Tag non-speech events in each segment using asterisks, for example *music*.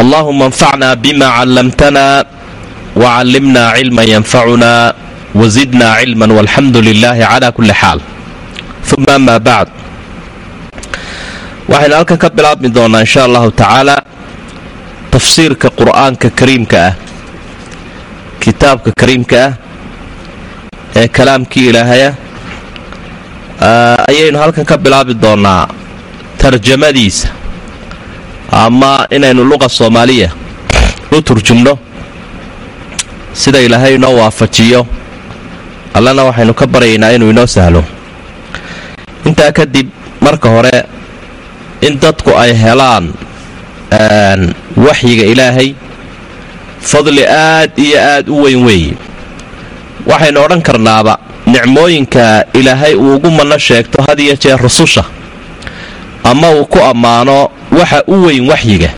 allahuma anfacna bima callamtana wacallimna cilman yanfacuna wazidna cilman walxamdu lilaahi calaa kulli xaal uma amaa bacd waxaynu halkan ka bilaabmi doonaa insha allahu tacaala tafsiirka qur'aanka kariimka ah kitaabka kariimka ah ee kalaamkii ilaahaya ayaynu halkan ka bilaabi doonaa tarjamadiisa ama inaynu luqa soomaaliya. U turjumno. Sida ilaahay inoo waafajiyo allana waxaynu ka baryaynaa inuu inoo sahlo. Intaa kadib marka hore in dadku ay helaan waxyiga ilaahay fadli aad iyo aad u weyn weeye waxaynu odhan karnaaba nicmooyinka ilaahay uu ugu manno sheegto had iyo jeer rususha ama uu ku ammaano waxa u weyn waxyiga.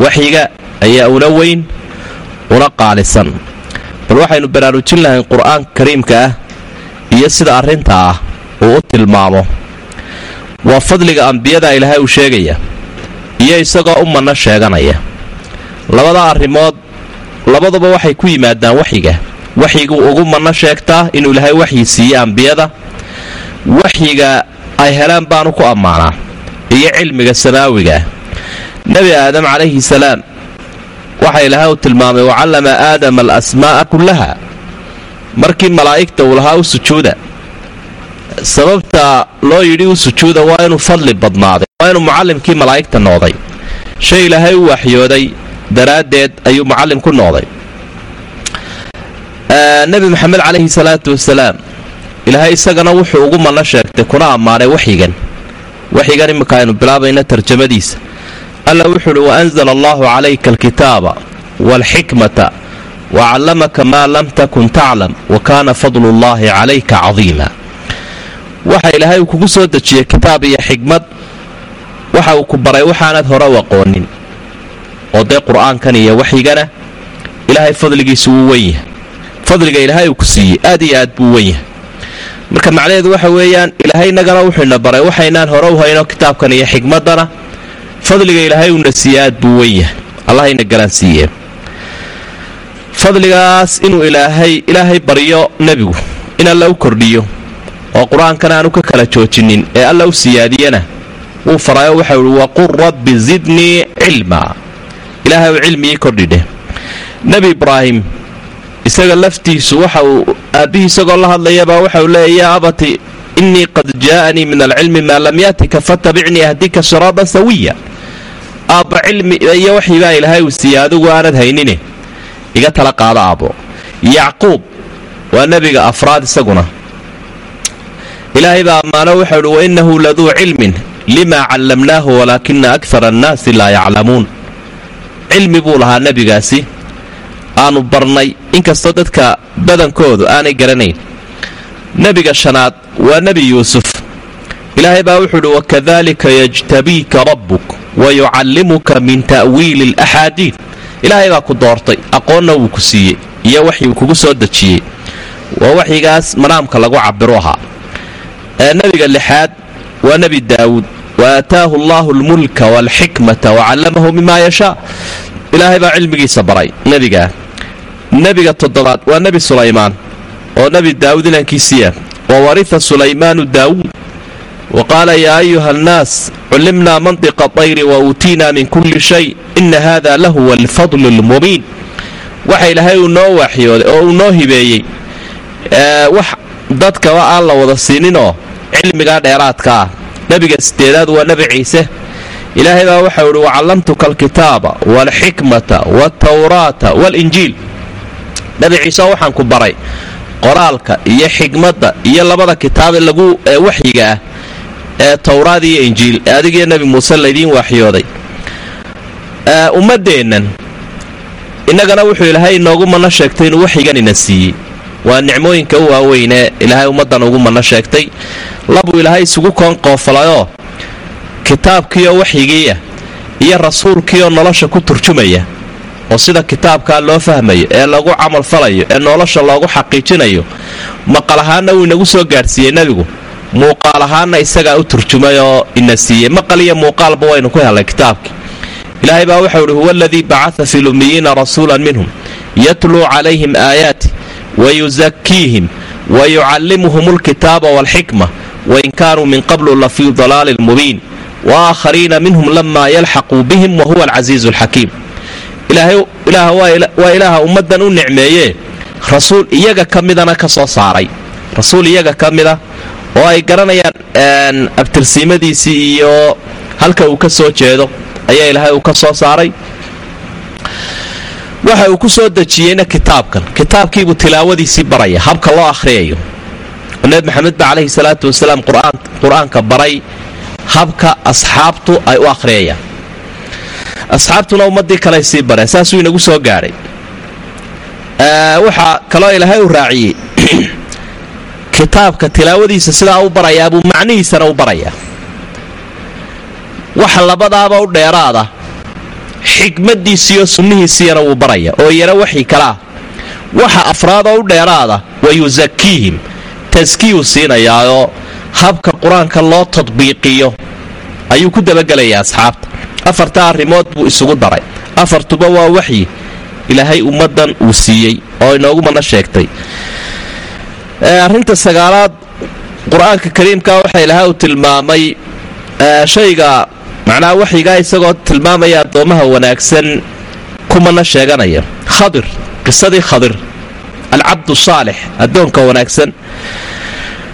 Waxyiga ayaa una weyn una qaalisan. Bal waxaynu baraarujin lahayn qur'aanka kariimka ah iyo sida arrinta ah uu u tilmaamo. Waa fadliga ambiyada ilaahay uu sheegaya iyo isagoo u manno sheeganaya. Labada arrimood labaduba waxay ku yimaadaan waxyiga. Waxyiguu ugu manno sheegtaa inuu ilaahay waxyi siiye ambiyada. Waxyiga ay helaan baanu ku ammaanaa iyo cilmiga samaawigaah nebi aadam calayhi salaam waxa ilaahay uu tilmaamay wacallama aadama alasmaa'a kullaha. Markii malaa'igta uu lahaa u sujuuda sababta loo yidhi u sujuuda waa inuu fadli badnaaday waa inuu mucallimkii malaa'igta noqday. Shay ilaahay u waxyooday daraaddeed ayuu mucallim ku noqday. Nebi maxamed calayhi salaatu wasalaam ilaahay isagana wuxuu ugu manno sheegtay kuna ammaanay waxyigan. Waxyigan imminka aynu bilaabayna tarjamadiisa. Alla wuxuu uhi waanzala allahu calayka alkitaaba waalxikmata wacallamaka maa lam takun taclam wa kaana fadlu ullaahi calayka cadiima. Waxa ilaahay uu kugu soo dejiyey kitaab iyo xikmad waxa uu ku baray waxaanad hore u aqoonin oo dee qur'aankan iyo waxyigana ilaahay fadligiisu wuu wen yahay. Fadliga ilaahay uu ku siiyey aad iyo aad buu wen yahay marka macnaheedu waxa weeyaan ilaahay innagana wuxuuna baray waxaynaan hore u hayno kitaabkan iyo xikmaddana fadliga ilaahay uuna siiye aad buu wen yahay. Allahayna garansiiye fadligaas inuu ilaahay ilaahay baryo nebigu in alla u kordhiyo oo qur'aankan aanu ka kala joojinin ee alla u siyaadiyana wuu farayo waxau ihi waqul rabbi zidnii cilmaa ilaahay u cilmigii kordhidheh nebi ibraahim isaga laftiisu waxa uu aabbihii isagoo la hadlayabaa waxauu leeya yaa abati innii qad jaa'anii min alcilmi maa lam yaatika fatabicnii ahdika siraatan sawiya. Aabba cilmi iyo waxibaa ilaahay uu siiye adigu aanad haynine. Iga tala qaado aabbo. Yacquub waa nebiga afraad isaguna. Ilaahay baa ammaano waxau uhi wainnahu laduu cilmin limaa callamnaahu walaakina akara annaasi laa yaclamuun. Cilmi buu lahaa nebigaasi aanu barnay inkastoo dadka badankoodu aanay garanayn. Nebiga shanaad waa nebi yuusuf. Ilaahay baa wuxuu uhi wakadalika yajtabiika rabbuk wa yucallimuka min ta'wiili alaxaadiid ilaahay baa ku doortay aqoonna wuu ku siiyey iyo waxyuu kugu soo dejiyey. Waa waxyigaas manaamka lagu cabbiru ahaa. Nebiga lixaad waa nebi daawuud. Wa aataahu allaahu almulka waalxikmata wacallamahu mima yashaa. Ilaahay baa cilmigiisa baray nebigaa nebiga toddobaad waa nebi sulaymaan oo nebi daawuud inankiisiiya wa warita sulaymaanu daawuud wa qaala yaa ayuha annaas cullimnaa mantiqa tayri wa uutiinaa min kulli shay inna haada lahuwa alfadlu almubiin waxa ilaahay uu noo waaxyooday oo uu noo hibeeyey wax dadkaba aan la wada siininoo cilmigaa dheeraadka ah. Nebiga sideedaad waa nebi ciise. Ilaahay baa waxau ihi wacallamtuka alkitaaba waalxikmata waaltawraata waalinjiil nebi ciise waxaan ku baray qoraalka iyo xikmadda iyo labada kitaabe lagu waxyiga ah ee towraad iyo injiil. Ee adigiyo nebi muuse laydiin waaxyooday ummaddeennan innagana wuxuu ilaahay inoogu manno sheegtay inuu waxyigan ina siiyey. Waa nicmooyinka u waaweynee ilaahay ummaddan ugu manno sheegtay. Labuu ilaahay isugu koonqoofalayoo kitaabkiioo waxyigiiya iyo rasuulkiioo nolosha ku turjumaya oo sida kitaabkaa loo fahmayo ee lagu camalfalayo ee nolosha loogu xaqiijinayo maqal ahaanna wuu inagu soo gaadhsiiyey nebigu. Muuqaal ahaanna isagaa u turjumay oo ina siiyey. Maqal iyo muuqaalba waynu ku helay kitaabkii. Ilaahay baa waxau ihi huwa aladii bacaa fi lummiyiina rasuulan minhum yatluu calayhim aayaati wayusakiihim wayucallimuhum alkitaaba waalxikma wain kaanuu min qablu la fii dalaalin mubiin waaaakhariina minhum lamaa yalxaquu bihim wahuwa alcasiizu alxakiim waa ilaaha ummaddan u nicmeeyee rasuul iyaga ka midana ka soo saaray. Rasuul iyaga ka mida oo ay garanayaan abtirsiimadiisii iyo halka uu ka soo jeedo ayaa ilaahay uu ka soo saaray. Waxa uu ku soo dejiyeyna kitaabkan. Kitaabkiibuu tilaawadiisii baraya habka loo akhriyayo. Oo nebi maxamed ba calayhi salaatu wasalaam qur'aanka baray habka asxaabtu ay u akhriyayaan asxaabtuna ummadii kaley sii bareen saasuu inagu soo gaadhay waxaa kaloo ilaahay u raaciyey *clears throat* kitaabka tilaawadiisa sidaa u barayaa buu macnihiisana u barayaa. Waxa labadaaba u dheeraada xikmadiisiiyo sunnihiisiyana wuu baraya oo iyana waxii kalaa. Waxa afraadoo u dheeraada wa yusakiihim taskiyuu siinayaayoo habka qur'aanka loo tadbiiqiyo. Ayuu ku dabagelayaa asxaabta afarta arrimood buu isugu daray. Afartuba waa waxyi ilaahay ummaddan uu siiyey oo inoogu mana sheegtay. Arrinta sagaalaad qur'aanka kariimka waxa ilaahay uu tilmaamay shayga macnaha waxyigaa isagoo tilmaamaya addoommaha wanaagsan kumana sheeganaya. Khadir qisadii khadir alcabdu saalix addoonka wanaagsan.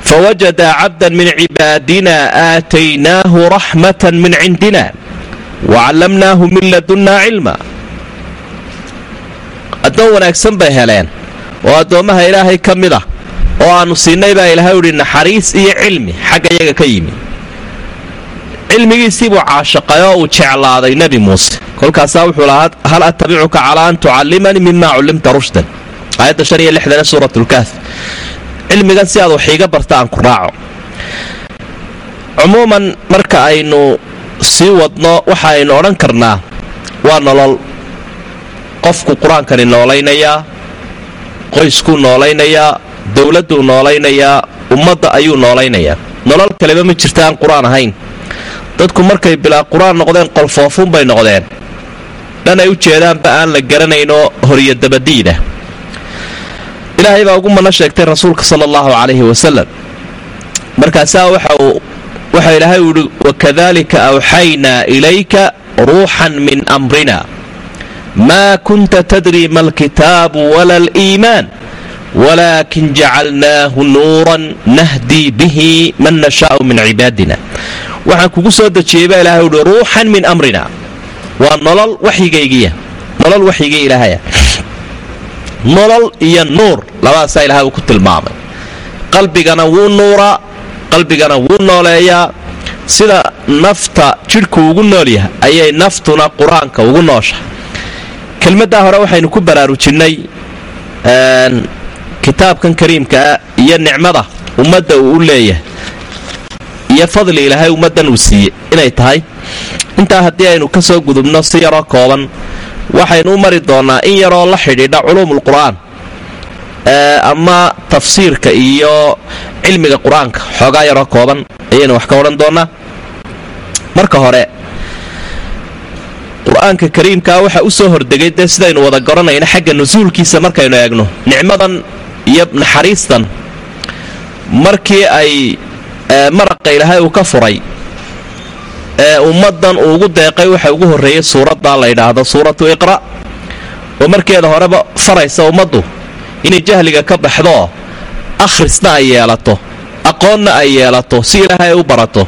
Fawajada cabdan min cibaadina aataynaahu raxmatan min cindina wacallamnaahu min ladunnaa cilma addoon wanaagsan bay heleen. Oo addoommaha ilaahay ka mid ah oo aannu siinay baa ilaahay uhi naxariis iyo cilmi xagga iyaga ka yimi. Cilmigiisii buu caashaqay oo uu jeclaaday nebi muuse. Kolkaasaa wuxuu lahaa hal attabicuka calaa an tucallimanii mima cullimta rushdan? Aayadda shan iyo lixdane suuratulkaaf cilmigan si aad wax iiga barta aan ku raaco. Cumuuman marka aynu sii wadno waxa aynu odhan karnaa waa nolol. Qofku qur'aankani noolaynayaa qoyskuu noolaynayaa dowladduu noolaynayaa ummadda ayuu noolaynayaa nolol kaleba ma jirta aan qur'aan ahayn. Dadku markay bilaa qur'aan noqdeen qolfoofunbay noqdeen. Dhan ay u jeedaanba aan la garanaynoo horiyo dabadiida ilaahay baa ugu mana sheegtay rasuulka sala allahu calayhi wasalam markaasaa waxa ilaahay u yihi wakadalika awxaynaa ilayka ruuxan min amrina. Maa kunta tadri ma alkitaabu wala aliimaan walaakin jacalnaahu nuuran nahdii bihi man nashaau min cibaadina. Waxaan kugu soo dejiyey baa ilahay uhi ruuxan min amrina. Waa nolol waxyigaygiya nolol waxyigii ilaahaya. Nolol iyo nuur labadaasaa ilahay uu ku tilmaamay. Qalbigana wuu nuuraa qalbigana wuu nooleeyaa. Sida nafta jidhku ugu nool yahay ayay naftuna qur'aanka ugu noosha. Kelmaddaa hore waxaynu ku baraarujinnay kitaabkan kariimkaa iyo nicmada ummadda uu u leeyahay iyo fadli ilaahay ummaddan uu siiyey inay tahay. Intaa haddii aynu ka soo gudubno si yaroo kooban waxaynu u mari doonnaa in yaroo la xidhiidha culuumulqur'aan ama tafsiirka iyo cilmiga qur'aanka xoogaa yaroo kooban ayaynu wax ka odhan doonnaa marka hore qur'aanka kariimkaa waxaa u soo hordegay dee sidaynu wada garanayno xagga nusuulkiisa markaynu eegno. Nicmadan iyo naxariistan markii ay maraqa ilaahay uu ka furay ee ummaddan uu ugu deeqay waxa ugu horreeyey suuraddaa la yidhaahdo suuratu iqra' oo markeeda horeba faraysa ummaddu inay jahliga ka baxdoo akhrisna ay yeelato aqoonna ay yeelato si ilaahay ay u barato.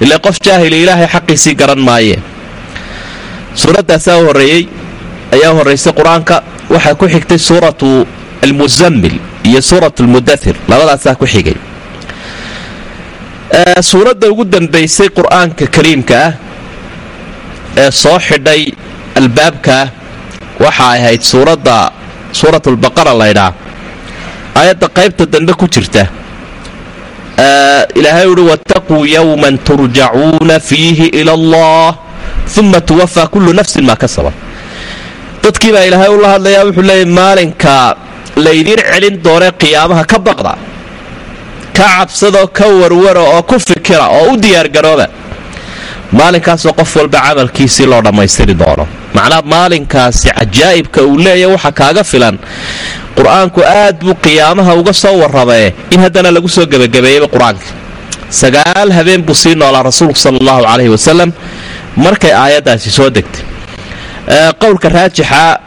Ilaa qof jaahili ilaahay xaqiisii garan maaye. Suuraddaasaa u horreeyey ayaa horraysay qur'aanka. Waxaa ku xigtay suuratu almuzammil iyo suuratu almudathir labadaasaa ku xigay. Suuradda ugu dambaysay qur'aanka kariimka ah ee soo xidhay albaabkaa waxa ay ahayd suuradda suuratulbaqara laydhaa aayadda qaybta dambe ku jirta. Ilaahay uhi wattaquu yowman turjacuuna fiihi ila allah uma tuwafaa kullu nafsin maa kasabat. Dadkii baa ilaahay ula hadlayaa wuxuu leeyay maalinka laydiin celin doonee qiyaamaha ka baqda ka cabsadoo ka warwara oo ku fikira oo u diyaargarooba maalinkaasoo qof walba camalkiisii loo dhammaystiri doono. Macnaha maalinkaasi cajaa'ibka uu leeyahy waxa kaaga filan. Qur'aanku aad buu qiyaamaha uga soo warramee in haddana lagu soo gebagabeeyeyba qur'aanka. Sagaal habeen buu sii noolaa rasuulku sala allahu calayhi wasalam markay aayaddaasi soo degtay. Qowlka raajixa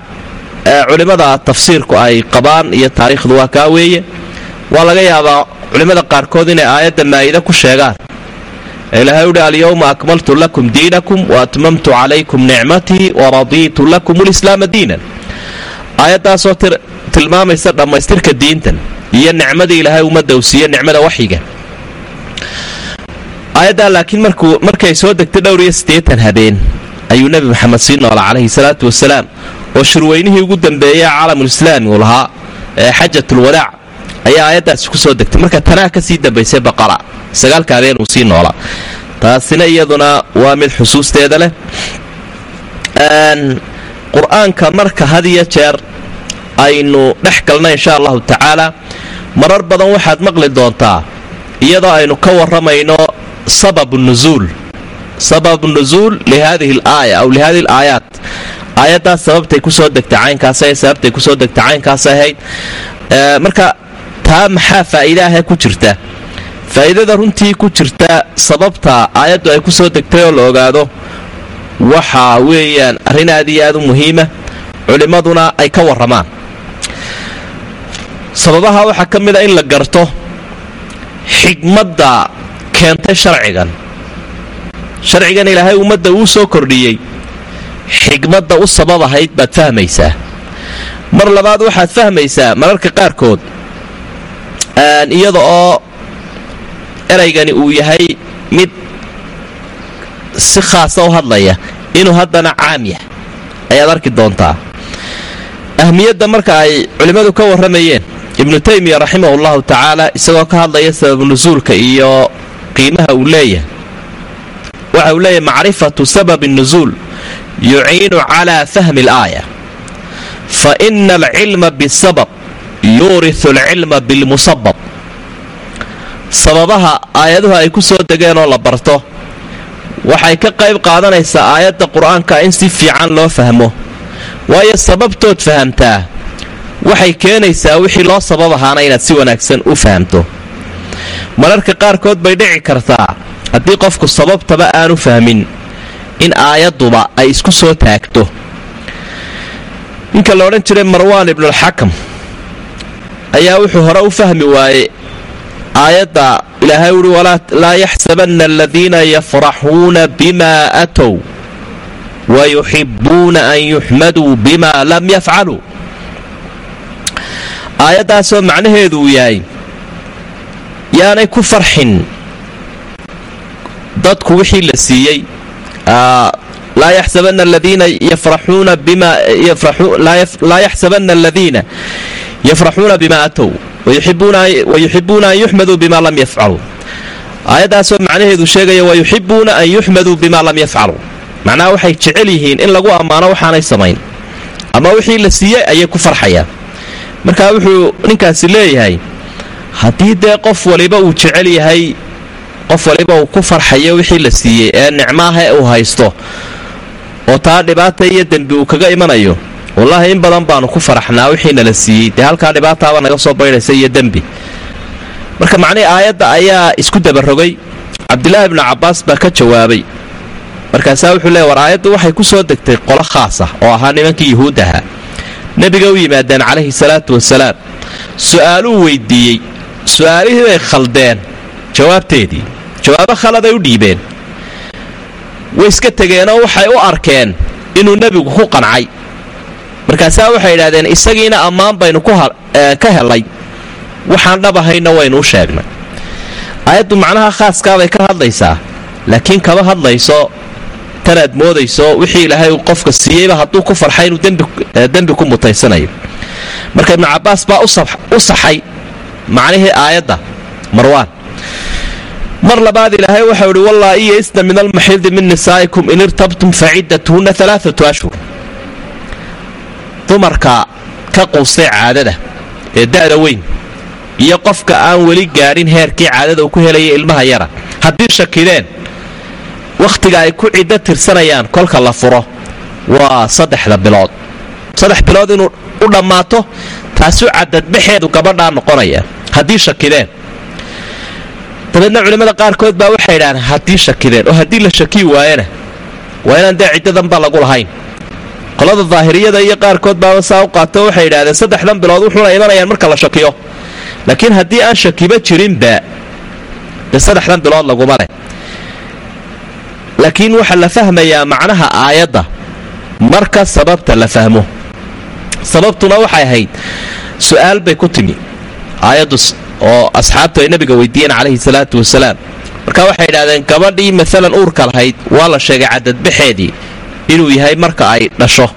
culimmada tafsiirku ay qabaan iyo taariikhdu waa kaa weeye. Waa laga yaabaa culimmada qaarkood inay aayadda maa'ida ku sheegaan ilaahay uhi alyowma akmaltu lakum diinakum wa atmamtu calaykum nicmatii waradiitu lakum lislaama diinan aayaddaasoo tilmaamaysa dhammaystirka diintan iyo nicmadii ilaahay ummadda u siiye nicmada waxyiga aayaddaa laakiin markay soo degtay dhowr iyo siddeetan habeen ayuu nebi maxamed sii noola calayhi salaatu wasalaam oo shirweynihii ugu dambeeyey caalamulislaami uu lahaa ee xajatulwadaac ayaa aayaddaasi ku soo degtay. Marka tanaa ka dambaysay baqara sagaalka habeen uu sii noolaa taasina iyaduna waa mid xusuusteeda leh. Qur'aanka marka had iyo jeer aynu dhex galna insha allahu tacaala marar badan waxaad maqli doontaa iyadoo aynu ka warramayno sababu nusuul sababu nusuul lihadihi alaaya aw lihadihi alaayaat. Aayaddaas sababtay ku soo degtay caynkaasay sababtay ku soo degtay caynkaasay ahayd. Marka taa maxaa faa'iidaahe ku jirta? Faa'iidada runtii ku jirta sababta aayaddu ay ku soo degtay oo la ogaado waxa weeyaan arrin aad iyo aad u muhiima culimmaduna ay ka warramaan. Sababaha waxaa ka mid a in la garto xigmadda keentay sharcigan. Sharcigan ilaahay ummadda uu soo kordhiyey xigmadda u sabab ahayd baad fahmaysaa. Mar labaad waxaad fahmaysaa mararka qaarkood iyada oo eraygani uu yahay mid si khaasa u hadlaya inuu haddana caam yahay. Ayaad arki doontaa. Ahmiyadda marka ay culimmadu ka warramayeen ibnu taymiya raximahu llahu tacaala isagoo ka hadlaya sababu nusuulka iyo qiimaha uu leeyahay. Waxa uu leeyahay macrifatu sababi nusuul yuciinu calaa fahmi alaaya fa ina alcilma bisabab yuurisu alcilma bilmusabab sababaha aayaduhu ay ku soo degeen oo la barto waxay ka qayb qaadanaysaa aayadda qur'aanka in si fiican loo fahmo. Waayo sababtood fahamtaa waxay keenaysaa wixii loo sabab ahaana inaad si wanaagsan u fahamto. Mararka qaarkood bay dhici kartaa haddii qofku sababtaba aanu fahmin in aayadduba ay isku soo taagto. Ninka la odhan jiray marwaan ibnulxakam ayaa wuxuu hore u fahmi waaye aayadda ilaahay uhi laa yaxsabanna aladiina yafraxuuna bima aatow wa yuxibbuuna an yuxmaduu bima lam yafcaluu aayaddaasoo macnaheedu uu yahay yaanay ku farxin dadku wixii la siiyey laa yaxsabanna aladiina yafraxuuna bima atow wayuxibuuna an yuxmaduu bima lam yafcaluu aayaddaasoo macnaheedu sheegaya wayuxibuuna an yuxmaduu bima lam yafcaluu macnaha waxay jecel yihiin in lagu ammaano waxaanay samayn ama wixii la siiyey ayay ku farxayaan markaa wuxuu ninkaasi leeyahay haddii dee qof waliba uu jecel yahay qof waliba uu ku farxayo wixii la siiyey ee nicmaaha uu haysto oo taa dhibaata iyo dembi uu kaga imanayo wallaahi in badan baanu ku faraxnaa wixiina la siiyey. Dee halkaa dhibaataaba naga soo baydhaysa iyo dembi. Marka macnihii aayadda ayaa isku dabarogay. Cabdilaahi bnu cabbaas baa ka jawaabay. Markaasaa wuxuu leey war aayaddu waxay ku soo degtay qolo khaas ah oo ahaa nimankii yuhuud ahaa nebiga u yimaadeen calayhi salaatu wasalaam su'aaluu weydiiyey. Su'aalihii bay khaldeen. Jawaabteedii jawaabo khaladay u dhiibeen. Way iska tegeenoo waxay u arkeen inuu nebigu ku qancay markaasaa waxay idhahdeen isagiina ammaan baynu ka helay. Waxaan dhab ahayna waynu u sheegnay. Aayaddu macnaha khaaskaabay ka hadlaysaa. Laakiin kama hadlayso tanaad moodayso wixii ilaahay qofka siiyeyba hadduu ku farxay inuu dembi ku mutaysanayo. Marka ibnu cabbaas baa u saxay macnihii aayadda. Marwaan. Mar labaad ilaahay waxau ihi wallaa isna min almaxiidi min nisaa'ikum in irtabtum faciddatuhunna alaaatu ashhur dumarka ka quustay caadada ee da'da weyn iyo qofka aan weli gaadhin heerkii caadada uu ku helaya ilmaha yara. Haddii shakideen wakhtiga ay ku ciddo tirsanayaan kolka la furo waa saddexda bilood. Saddex bilood inuu u dhammaato taasu cadadbaxeedu gabadhaa noqonaya. Haddii shakideen dabeedna culimmada qaarkood baa waxay idhahdeen haddii shakideen oo haddii la shakii waayana waa inaan dee ciddadanba lagu lahayn qolada daahiriyada iyo qaarkood baaba saa u qaato. Waxay idhahdeen saddexdan bilood wuxuuna imanayaan marka la shakiyo. Laakiin haddii aan shakiba jirinba dee saddexdan bilood laguma leh. Laakiin waxaa la fahmayaa macnaha aayadda marka sababta la fahmo. Sababtuna waxay ahayd su'aal bay ku timi. Aayaddu oo asxaabtu ay nabiga weydiiyeen calayhi salaatu wasalaam. Marka waxay idhahdeen gabadhii maalan uurka lahayd waa la sheegay cadadbaxeedii inuu yahay marka ay dhasho.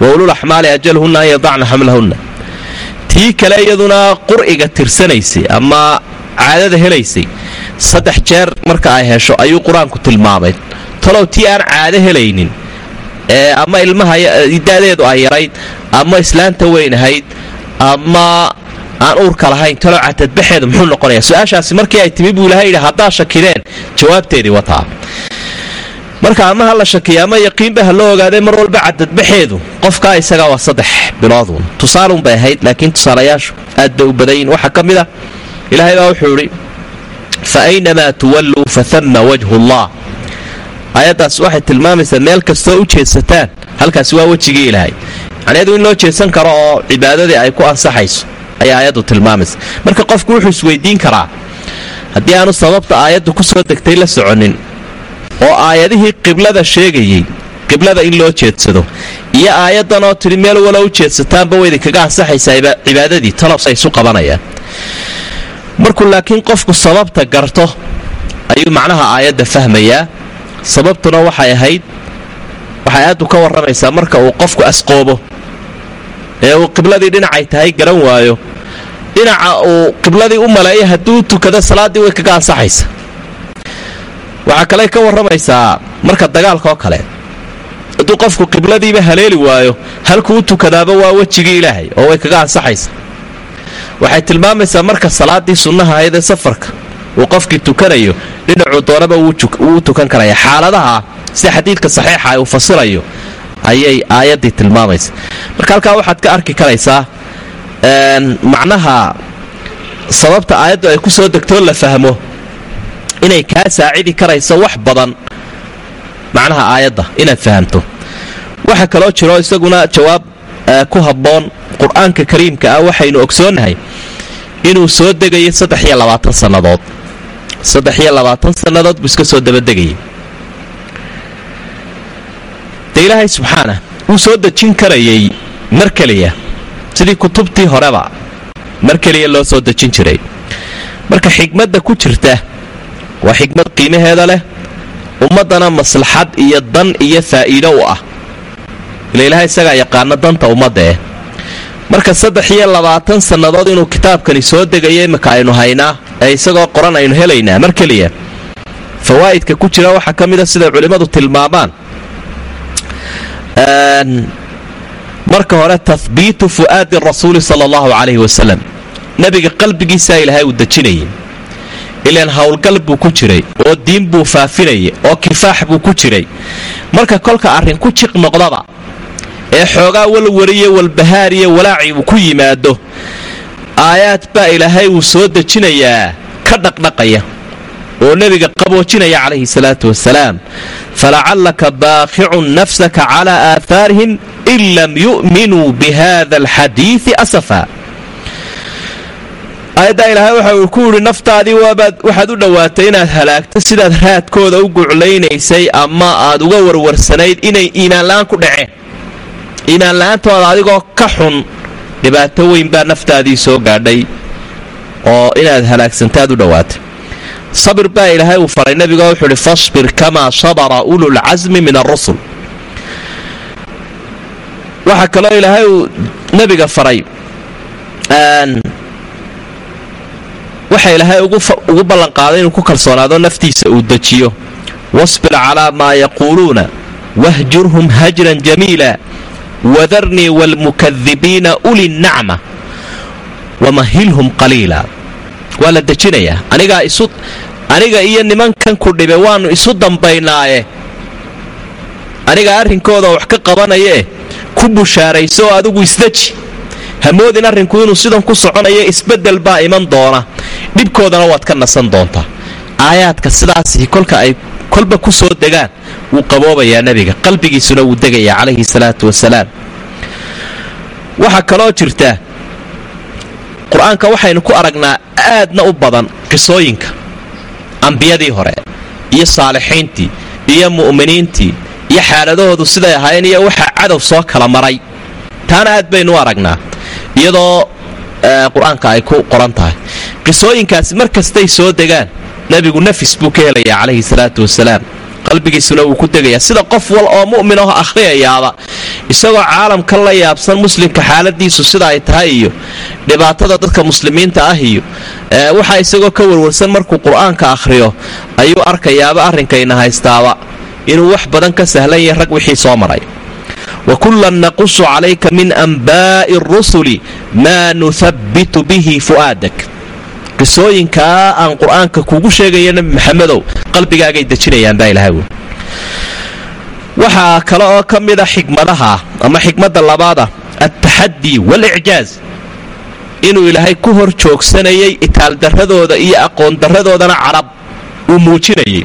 Wa ulul axmaali ajalhunna an yadacna xamlahunna tii kale iyaduna qur'iga tirsanaysay ama caadada helaysay saddex jeer marka ay hesho ayuu qur'aanku tilmaamay. Talow tii aan caado helaynin ama ilmaha da'deedu ay yarayd ama islaanta weynahayd ama aan uurka lahayn talow cadadbaxeedu muxuu noqonayaa. Su'aashaasi markii ay timi buu ilahay yidhi haddaa shakideen jawaabteedii wataa marka ama ha la shakiya ama yaqiinba ha loo ogaaday mar walba cadadbaxeedu qofkaa isaga waa saddex. Bilooduun tusaalun bay ahayd laakiin tusaalayaashu aad bay u badayin waxaa ka mid ah ilaahay baa wuxuu idhi fa aynamaa tuwalluu fa thamma wajhu allah. Aayaddaas waxay tilmaamaysaa meel kastoo u jeedsataan halkaasi waa wejigii ilaahay. Macneedu in loo jeedsan karo oo cibaadadii ay ku ansaxayso ayaa aayaddu tilmaamaysa. Marka qofku wuxuu isweydiin karaa haddii aanu sababta aayaddu ku soo degtay la soconin oo aayadihii qiblada sheegayey qiblada in loo jeedsado. Iyo aayaddan oo tidhi meel walo u jeedsataanba waydi kaga ansaxaysaa cibaadadii talobsa isu qabanayaan. Markuu laakiin qofku sababta garto ayuu macnaha aayadda fahmayaa. Sababtuna waxay ahayd waxay aaddu ka warramaysaa marka uu qofku asqoobo. Ee uu qibladii dhinacay tahay garan waayo. Dhinaca uu qibladii u maleeya hadduu tukado salaaddii way kaga ansaxaysa waxaa kale ka warramaysaa marka dagaalka oo kale. Hadduu qofku qibladiiba haleeli waayo halkuu u tukadaaba waa wejigii ilaahay oo way kaga ansaxaysa waxay tilmaamaysaa marka salaaddii sunnaha ahayd ee safarka uu qofkii tukanayo dhinacuu doonaba wuu tukan karaya xaaladaha sida xadiidka saxiixa uu fasirayo ayay aayaddii tilmaamaysa marka halkaa waxaad ka arki karaysaa macnaha sababta aayaddu ay ku soo degtoo la fahmo inay kaa saacidi karayso wax badan. Macnaha aayadda inaad fahamto. Waxa kaloo jiro isaguna jawaab ku habboon qur'aanka kariimka ah waxaynu ogsoonnahay inuu soo degayo saddex iyo labaatan sannadood. Saddex iyo labaatan sannadood buu iska soo dabadegayay. Dee ilaahay subxaana wuu soo dejin karayay mar keliya sidii kutubtii horeba mar keliya loo soo dejin jiray. Marka xigmadda ku jirta waa xigmad qiimaheeda leh ummaddana maslaxad iyo dan iyo faa'iido u ah. Ila ilaahay isagaa yaqaana danta ummadda eh marka saddex iyo labaatan sannadood inuu kitaabkani soo degayo imika aynu haynaa ee isagoo qoran aynu helaynaa mar keliya fawaa'idka ku jira waxaa ka mid a siday culimmadu tilmaamaan. Marka hore tahbiitu fu'aadi rasuuli sala allahu calayhi wasalam nebiga qalbigiisaa ilaahay uu dejinayay ilaan howlgal buu ku jiray oo diin buu faafinayay oo kifaax buu ku jiray. Marka kolka arrin ku jiq noqdaba ee xoogaa walwariyo walbahaariyo walaaci uu ku yimaado aayaad baa ilaahay uu soo dejinayaa ka dhaqdhaqaya oo nebiga qaboojinaya calayhi salaatu wasalaam falacallaka baaqicun nafsaka calaa aahaarihim in lam yu'minuu bihada alxadiidi asafa aayaddaa ilaahay waxa uu ku yidhi naftaadii waabaad waxaad u dhowaatay inaad halaagto sidaad raadkooda u guclaynaysay ama aad uga warwarsanayd inay iimaanla'aan ku dhaceen. Iimaanla'aantooda adigoo ka xun dhibaato weyn baa naftaadii soo gaadhay oo inaad halaagsantaad u dhowaatay. Sabir baa ilaahay uu faray. Nebigo wuxuu uhi fasbir kamaa sabara ululcasmi min arusul waxaa kaloo ilaahay uu nebiga faray waxa ilaahay ugu ballanqaaday inuu ku kalsoonaado naftiisa uu dejiyo. Wasbir calaa maa yaquuluuna wahjurhum hajran jamiila wadarnii waalmukadibiina uli nnacma wamahilhum qaliila. Waa la dejinayaa aniga iyo nimankan ku dhibe waannu isu dambaynaaye. Anigaa arrinkooda wax ka qabanayee ku bushaarayso adigu isdeji hamoodin arrinku inuu sidan ku soconayo isbeddel baa iman doona dhibkoodana waad ka nasan doontaa. Aayaadka sidaasi kolka ay kolba ku soo degaan wuu qaboobayaa nebiga. Qalbigiisuna wuu degayaa calayhi salaatu wasalaam. Waxaa kaloo jirta qur'aanka waxaynu ku aragnaa aadna u badan qisooyinka. Ambiyadii hore iyo saalixiintii iyo mu'miniintii iyo xaaladahoodu siday ahaayeen iyo waxaa cadow soo kala maray. Taana aad baynu u aragnaa iyadoo qur'aanka ay ku qoran tahay qisooyinkaasi mar kastay soo degaan nebigu nafis buu ka helayaa calayhi salaatu wasalaam qalbigiisuna wuu ku degayaa. Sida qof wal oo mu'min aho akhriyayaaba isagoo caalamkan la yaabsan muslimka xaaladiisu sida ay tahay iyo dhibaatada dadka muslimiinta ah iyo waxaa isagoo ka warwarsan markuu qur'aanka akhriyo ayuu arkayaaba arrinkayna haystaaba. Inuu wax badan ka sahlan yahay rag wixii soo maray. Wa kullan naqusu calayka min anbaa'i arusuli maa nuhabbitu bihi fu'aadak qisooyinkaa aan qur'aanka kugu sheegaya nebi maxamedow qalbigaagay dejinayaan baa ilahay wy waxaa kale oo ka mida xikmadaha ama xikmadda labaada altaxaddi waalicjaaz inuu ilaahay ku hor joogsanayay itaaldarradooda iyo aqoondarradoodana carab uu muujinayay.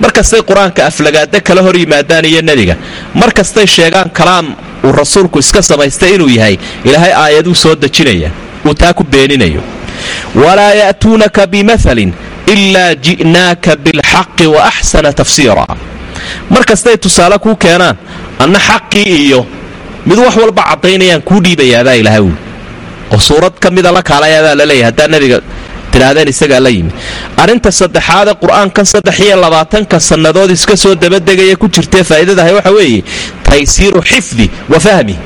Mar kastay qur'aanka aflagaada kala hor yimaadaan iyo nebiga mar kastay sheegaan kalaam uu rasuulku iska samaystay inuu yahay ilaahay aayaduu soo dejinaya uu taa ku beeninayo. Walaa ya'tuunaka bimathalin ilaa ji'naaka bilxaqi wa axsana tafsiira. Mar kastay tusaale kuu keenaan anna xaqii iyo mid wax walba caddaynayaan kuu dhiibayaabaa ilahay wy oo suurad ka mida la kaalayaabaa la leeyahay haddaa nebiga tidhaahdeen isagaa la yimi. Arrinta saddexaadee qur'aankan saddex iyo labaatanka sannadood iska soo dabadegaya ku jirtee faa'iidadahay waxa weeye taysiiru xifdi wa fahmi.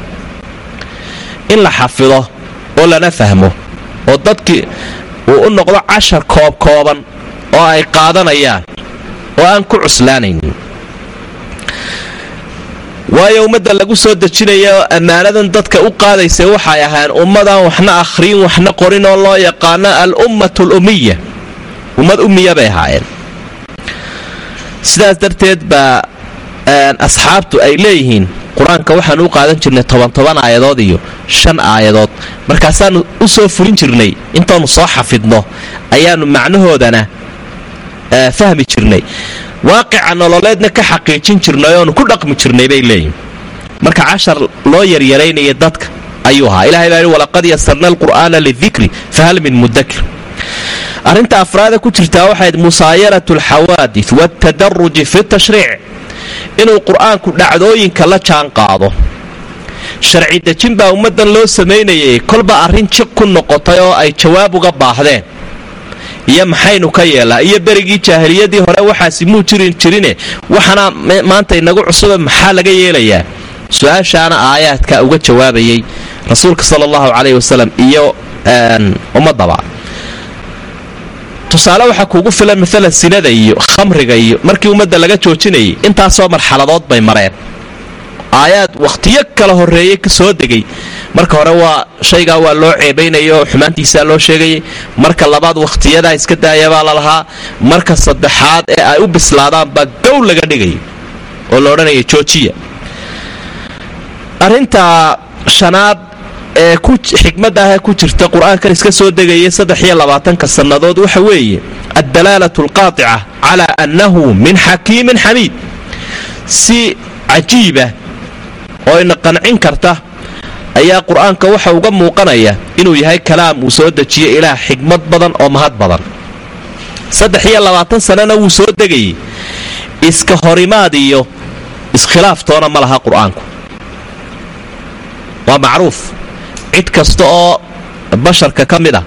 In la xafido oo lana fahmo oo dadkii uu u noqdo cashar koobkooban oo ay qaadanayaan oo aan ku cuslaanaynin. Waayo ummadda lagu soo dejinaya oo ammaanadan dadka u qaadaysa waxay ahaan ummadaan waxna akhriin waxna qorin oo loo yaqaano al-ummatu alumiya ummad ummiya bay ahaayeen. Sidaas darteed baa asxaabtu ay leeyihiin qur'aanka waxaanu u qaadan jirnay toban toban aayadood iyo shan aayadood. Markaasaanu u soo fulin jirnay intaanu soo xafidno ayaanu macnahoodana fahmi jirnay. Waaqica nololeedna ka xaqiijin jirnay oonu ku dhaqmi jirnay bay leeyihiin marka cashar loo yaryaraynaya dadka ayuu ahaa. Ilahay baa walaqad yasarna alqur'aana lidikri fahal min mudakir arrinta afraada ku jirtaa waxayd musaayaratu alxawaadif waatadaruji fi tashriic inuu qur'aanku dhacdooyinka la jaan qaado sharci dejin baa ummaddan loo samaynayay kolba arrin jiq ku noqotay oo ay jawaab uga baahdeen. Iyo maxaynu ka yeelaa iyo berigii jaahiliyadii hore waxaasi muu jirin jirine waxana maanta inagu cusube maxaa laga yeelayaa? Su'aashaana aayaadka uga jawaabayay rasuulka sala allahu calayhi wasalam iyo ummadaba tusaale waxaa kuugu filan maalan sinada iyo khamriga iyo markii ummadda laga joojinayay intaasoo marxaladood bay mareen. Aayaad wakhtiyo kala horreeyey ka soo degay. Marka hore waa shaygaa waa loo ceebaynaya oo xumaantiisaa loo sheegayay. Marka labaad wakhtiyadaa iska daayabaa la lahaa. Marka saddexaad ee ay u bislaadaan baa gow laga dhigay oo la odhanaya joojiya arrinta shanaad ee xikmadda ah ee ku jirta qur'aankan iska soo degaya saddex iyo labaatanka sannadood waxa weeye addalaalatu alqaatica calaa annahu min xakiimin xamiid. Si cajiiba oo ina qancin karta ayaa qur'aanka waxa uga muuqanaya inuu yahay kalaam uu soo dejiyo ilaah xigmad badan oo mahad badan. Saddex iyo labaatan sannana wuu soo degayay iska horimaad iyo iskhilaaftoona ma laha qur'aanku. Waa macruuf cid kasta oo basharka ka mid a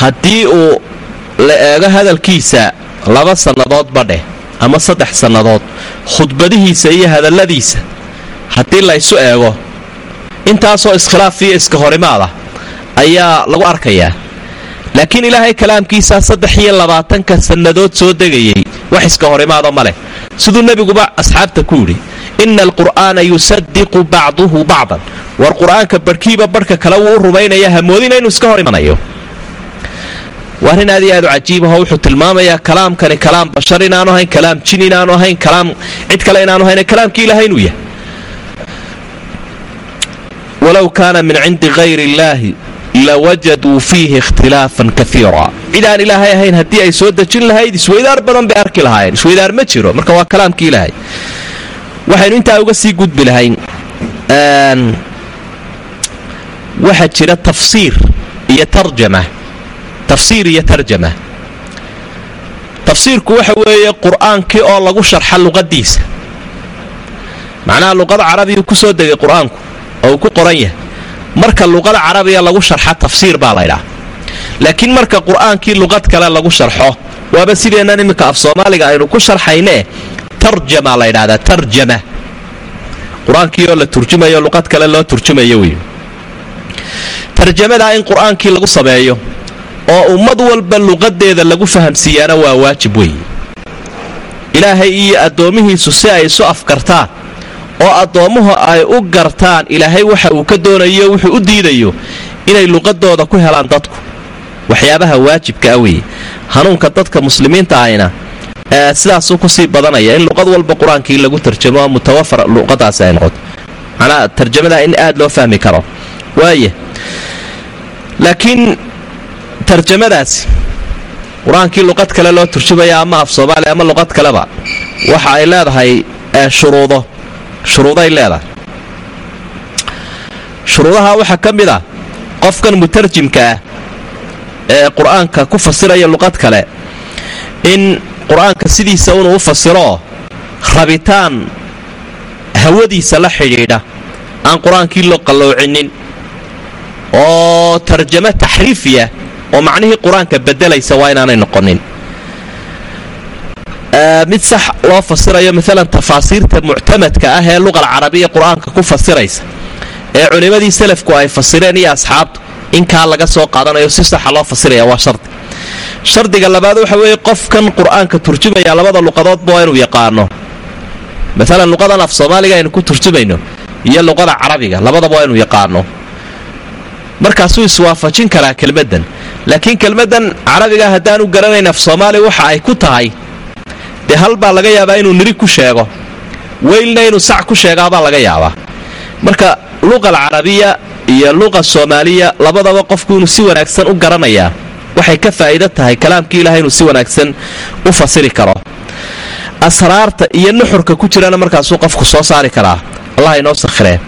haddii uu la eego hadalkiisa laba sannadoodba dheh ama saddex sannadood khudbadihiisa iyo hadalladiisa haddii la ysu eego intaasoo iskhilaaf iyo iska horimaada ayaa lagu arkayaa. Laakiin ilaahay kalaamkiisaa saddex iyo labaatanka sannadood soo degayay wax iska horimaado ma leh. Siduu nebiguba asxaabta ku yidhi ina alqur'aana yusadiqu bacduhu bacdan war qur'aanka barhkiiba barhka kale wuu u rumaynaya hamoodina inuu iska hor imanayo. Waa arrin aad iyo aad u cajiibaho wuxuu tilmaamayaa kalaamkani kalaam bashar inaanu ahayn kalaam jin inaanu ahayn kalaam cid kale inaanu ahayn kalaamkii ilahay inuu yahay. Walow kaana min cindi hayr illaahi lawajaduu fiihi ikhtilaafan kaiira cid aan ilaahay ahayn haddii ay soo dejin lahayd isweydaar badan bay arki lahaayeen isweydaar ma jiro. Marka waa kalaamkii ilaahay waxaynu intaa uga sii gudbi lahayn waxaa jira tafsiir iyo tarjama. Tafsiir iyo tarjama. Tafsiirku waxa weeye qur'aankii oo lagu sharxa luqadiisa macnaha luqada carabiga ku soo degay qur'aanku oo uu ku qoran yahay. Marka luqada carabiga lagu sharxa tafsiir baa laydhaa laakiin marka qur'aankii luqad kale lagu sharxo waaba sideennan iminka af soomaaliga aynu ku sharxaynee tarjama la ydhahdaa tarjama. Qur'aankii la turjumayo luqad kale loo turjumayo wey tarjamadaa in qur'aankii lagu sameeyo oo ummad walba luqadeeda lagu fahamsiiyaana waa waajib wey ilaahay iyo addoommihiisu si ay isu afkartaan oo addoommuhu ay u gartaan ilaahay waxa uu ka doonayo wuxuu u diidayo inay luqadooda ku helaan dadku. Waxyaabaha waajibka ah weeye hanuunka dadka muslimiinta ahayna sidaasuu ku sii badanaya in luqad walba qur'aankii lagu tarjamo mutawafar luqadaasi ay noqoto manaa tarjamadaa in aad loo fahmi karo. Waaya laakiin tarjamadaasi qur'aankii luqad kale loo turjumaya ama af soomaaliya ama luqad kaleba waxa ay leedahay shuruudo. Shuruuday leedahay. Shuruudaha waxaa ka mid a qofkan mutarjimka ah ee qur'aanka ku fasiraya luqad kale in qur'aanka sidiisa inuu u fasiroo rabitaan hawadiisa la xidhiidha. Aan qur'aankii loo qalloocinin. Oo tarjamo taxriifiya oo macnihii qur'aanka bedelaysa waa inaanay noqonin. Mid sax loo fasirayo maalan tafaasiirta muctamadka ah ee luqal carabiya qur'aanka ku fasiraysa ee culimmadii salafku ay fasireen iyo asxaabtu inkaa laga soo qaadanayo si saxa loo fasiraya waa shardi shardiga labaad waxa weeye qofkan qur'aanka turjumaya labada luqadoodba waa inuu yaqaano. Maalan luqadan af soomaaliga aynu ku turjumayno iyo luqada carabiga labadaba waa inuu yaqaano. Markaasuu iswaafajin karaa kelmaddan. Laakiin kelmaddan carabiga haddaanu garanayn af soomaali waxa ay ku tahay dee hal baa laga yaabaa inuu niri ku sheego weylna inuu sac ku sheegaabaa laga yaabaa. Marka luqa alcarabiya iyo luqa soomaaliya labadaba qofku inuu si wanaagsan u garanayaa waxay ka faa'iido tahay kalaamkii ilahay inuu si wanaagsan u fasiri karo. Asraarta iyo nuxurka ku jirana markaasuu qofku soo saari karaa. Allah inoo sakhiree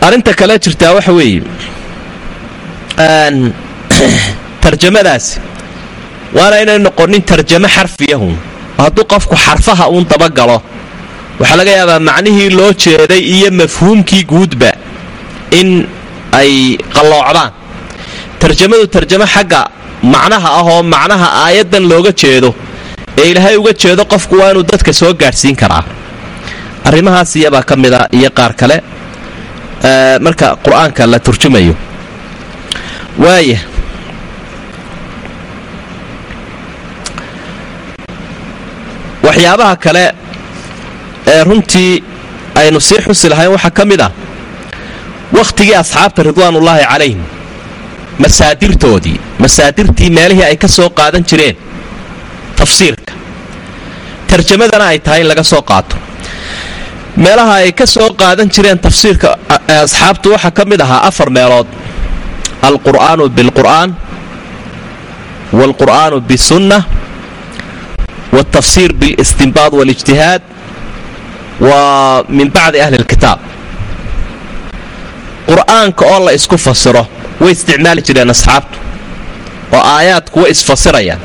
arrinta kale jirtaa waxa weeye *clears throat* tarjamadaasi waana inay noqonin tarjamo xarfiyahun hadduu qofku xarfaha uun dabagalo waxaa laga yaabaa macnihii loo jeeday iyo mafhuumkii guudba in ay qalloocdaan tarjamadu tarjamo xagga macnaha ah oo macnaha aayaddan looga jeedo ee ilaahay uga jeedo qofku waa inuu dadka soo gaadhsiin karaa. Arrimahaas iyabaa ka mida iyo qaar kale marka qur'aanka la turjumayo. Waaya waxyaabaha kale ee runtii aynu sii xusi lahayn waxaa ka mid ah wakhtigii asxaabta ridwaanullaahi calayhim masaadirtoodii masaadirtii meelihii ay ka soo qaadan jireen. Tafsiirka. Tarjamadana ay tahay in laga soo qaato. Meelaha ay ka soo qaadan jireen tafsiirka asxaabtu waxaa ka mid ahaa afar meelood. Alqur'aanu bilqur'aan waalqur'aanu bisunna waaltafsiir bilistinbaad waalijtihaad wa min bacdi ahli lkitaab qur'aanka oo la isku fasiro way isticmaali jireen asxaabtu. Oo aayaadku way isfasirayaan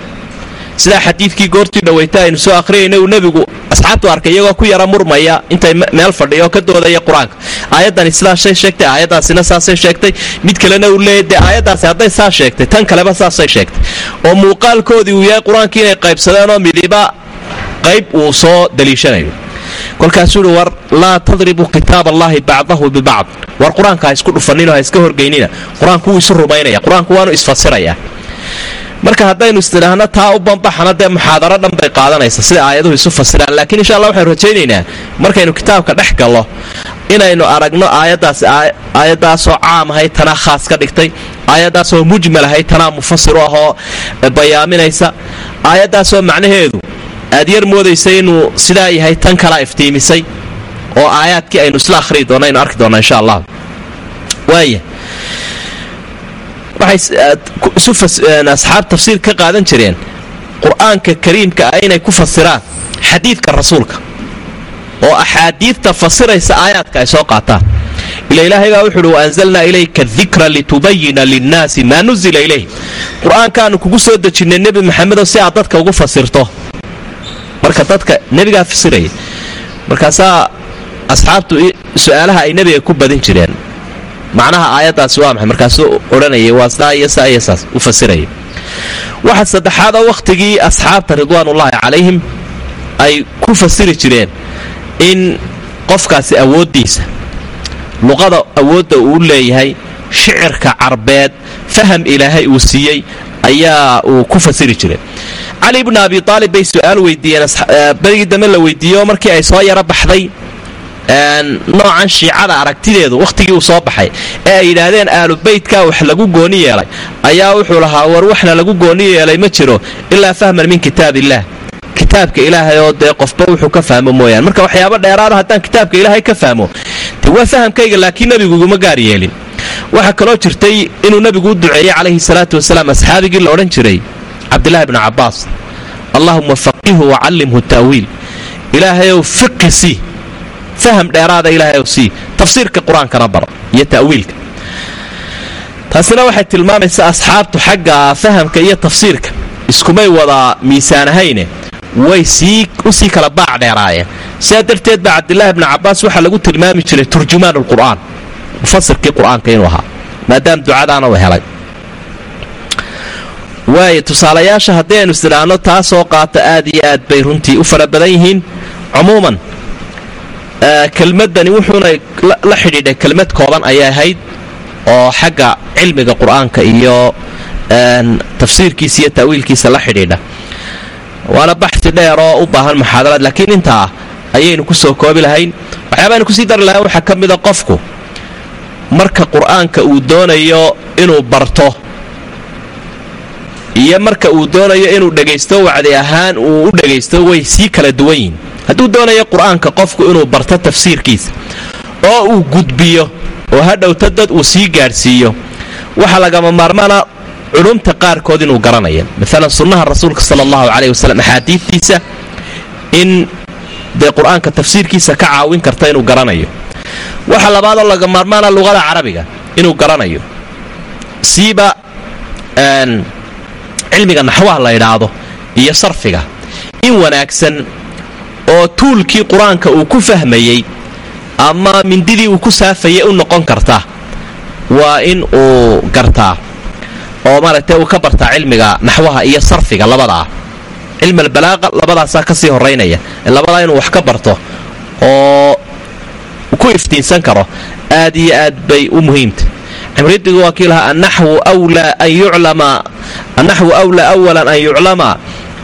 sidaa xadiidkii goortii dhaweyta aynu soo akhriyayna uu nebigu asxaabtu arkay iyagoo ku yara murmaya intay meel fadhiyo ka doodaya qur'aanka. Aayaddani sidaa shay sheegtay aayaddaasina saasay sheegtay. Mid kalena uu leeyahy dee aayaddaasi hadday saa sheegtay tan kaleba saasay sheegtay. Oo muuqaalkoodii uu yahay qur'aankii inay qaybsadeenoo midiba qayb uu soo daliishanayo kolkaasuu uhi war laa tadribuu kitaab allahi bacdahu bibacd war qur'aanka ha isku dhufaninoo ha iska horgeynina. Qur'aanku wuu isu rumaynaya qur'aanku waanu isfasirayaa marka haddaynu istidhaahno taa u bambaxana dee muxaadaro dhan bay qaadanaysa sida aayaduhu isu fasiraan laakiin insha allah waxaynu rajaynaynaa markaynu kitaabka dhex gallo inaynu aragno aayaddaas aayaddaasoo caam ahay tanaa khaas ka dhigtay aayaddaasoo mujmal ahay tanaa mufasiru ahoo bayaaminaysa aayaddaasoo macnaheedu aad yar moodaysa inuu sidaa yahay tan kalaa iftiimisay oo aayaadkii aynu isla akhriyi doonno aynu arki doonna insha allah. Waaya waxay asxaab tafsiir ka qaadan jireen qur'aanka kariimka ah inay ku fasiraan xadiidka rasuulka oo axaadiidta fasiraysa aayaadka ay soo qaataan. Ila ilaahay baa wuxu uhi waanzalnaa ilayka dikra litubayina linnaasi maa nuzila ilayh qur'aankaanu kugu soo dejinnay nebi maxamedow si aad dadka ugu fasirto marka dadka nebigaa fasiraya markaasaa asxaabtu su'aalaha ay nebiga ku badin jireen macnaha aayaddaasi waa maxay? Markaasuu odhanayay waa saa iyo saa iyo saas u fasiraya waxa saddexaadoo wakhtigii asxaabta ridwaanullaahi calayhim ay ku fasiri jireen in qofkaasi awooddiisa luqada awoodda uu leeyahay shicirka carbeed faham ilaahay uu siiyey ayaa uu ku fasiri jiray. Cali bna abi aalib bay su'aal weydiiyeen berigii dambe la weydiiyo markii ay soo yaro baxday noocan shiicada aragtideedu wakhtigii uu soo baxay ee ay yidhaahdeen aalu beytkaa wax lagu gooni yeelay. Ayaa wuxuu lahaa war waxna lagu gooni yeelay ma jiro ilaa fahman min kitaab illaah kitaabka ilaahay oo dee qofba wuxuu ka fahmo mooyaane. Marka waxyaaba dheeraada haddaan kitaabka ilaahay ka fahmo waa fahamkayga laakiin nebigu iguma gaar yeelin waxaa kaloo jirtay inuu nebigu u duceeyey calayhi salaatu wasalaam asxaabigii la odhan jiray cabdilaahi bni cabbaas. Allahuma faqihu wacallimhu ta'wiil. Ilaahayow fiqi sii faham dheeraada ilaahayow sii tafsiirka qur'aankana bar iyo ta'wiilka. Taasina waxay tilmaamaysaa asxaabtu xagga fahamka iyo tafsiirka. Iskumay wada miisaanahayne way sii u sii kala baac dheeraayeen sidaa darteed baa cabdilaahi bni cabbaas waxaa lagu tilmaami jiray turjumaan mufasirkii qur'aanka inuu ahaa maadaama ducadaana uu helay. Waaya tusaalayaasha haddii aynu isdhaahno taa soo qaata aad iyo aad bay runtii u fara badan yihiin. Cumuuman kelmadani wuxuuna la xidhiidhay kelmad kooban ayay ahayd oo xagga cilmiga qur'aanka iyo tafsiirkiisa iyo ta'wiilkiisa la xidhiidha. Waana baxsi dheer oo u baahan muxaadaraad laakiin intaa ayaynu ku soo koobi lahayn. Waxyaabaaynu ku sii dari lahayn waxaa ka mida qofku marka qur'aanka uu doonayo inuu barto iyo marka uu doonayo inuu dhegaysto wacdi ahaan uu u dhegaysto way sii kala duwan yihiin hadduu doonayo qur'aanka qofku inuu barto tafsiirkiisa oo uu gudbiyo oo hadhowta dad uu sii gaadhsiiyo waxaa lagama maarmaana culumta qaarkood inuu garanaya. Maalan sunnaha rasuulka sala allahu caleyh wasalam axaadiidtiisa in dee qur'aanka tafsiirkiisa ka caawin karta inuu garanayo waxa labaadoo laga maarmaana luqada carabiga inuu garanayo. Siiba cilmiga naxwaha la idhaahdo iyo sarfiga. In wanaagsan oo tuulkii qur'aanka uu ku fahmayey ama mindidii uu ku saafayay u noqon karta waa in uu gartaa oo maaragtay uu ka bartaa cilmiga naxwaha iyo sarfiga labadaa cilmi albalaaqa labadaasaa ka sii labadaa inuu wax ka barto oo ku iftiinsan karo. Aad iyo aad bay u muhiimta. Cimridigu waa kii lahaa annaxwu wlaa awalan an yuclama.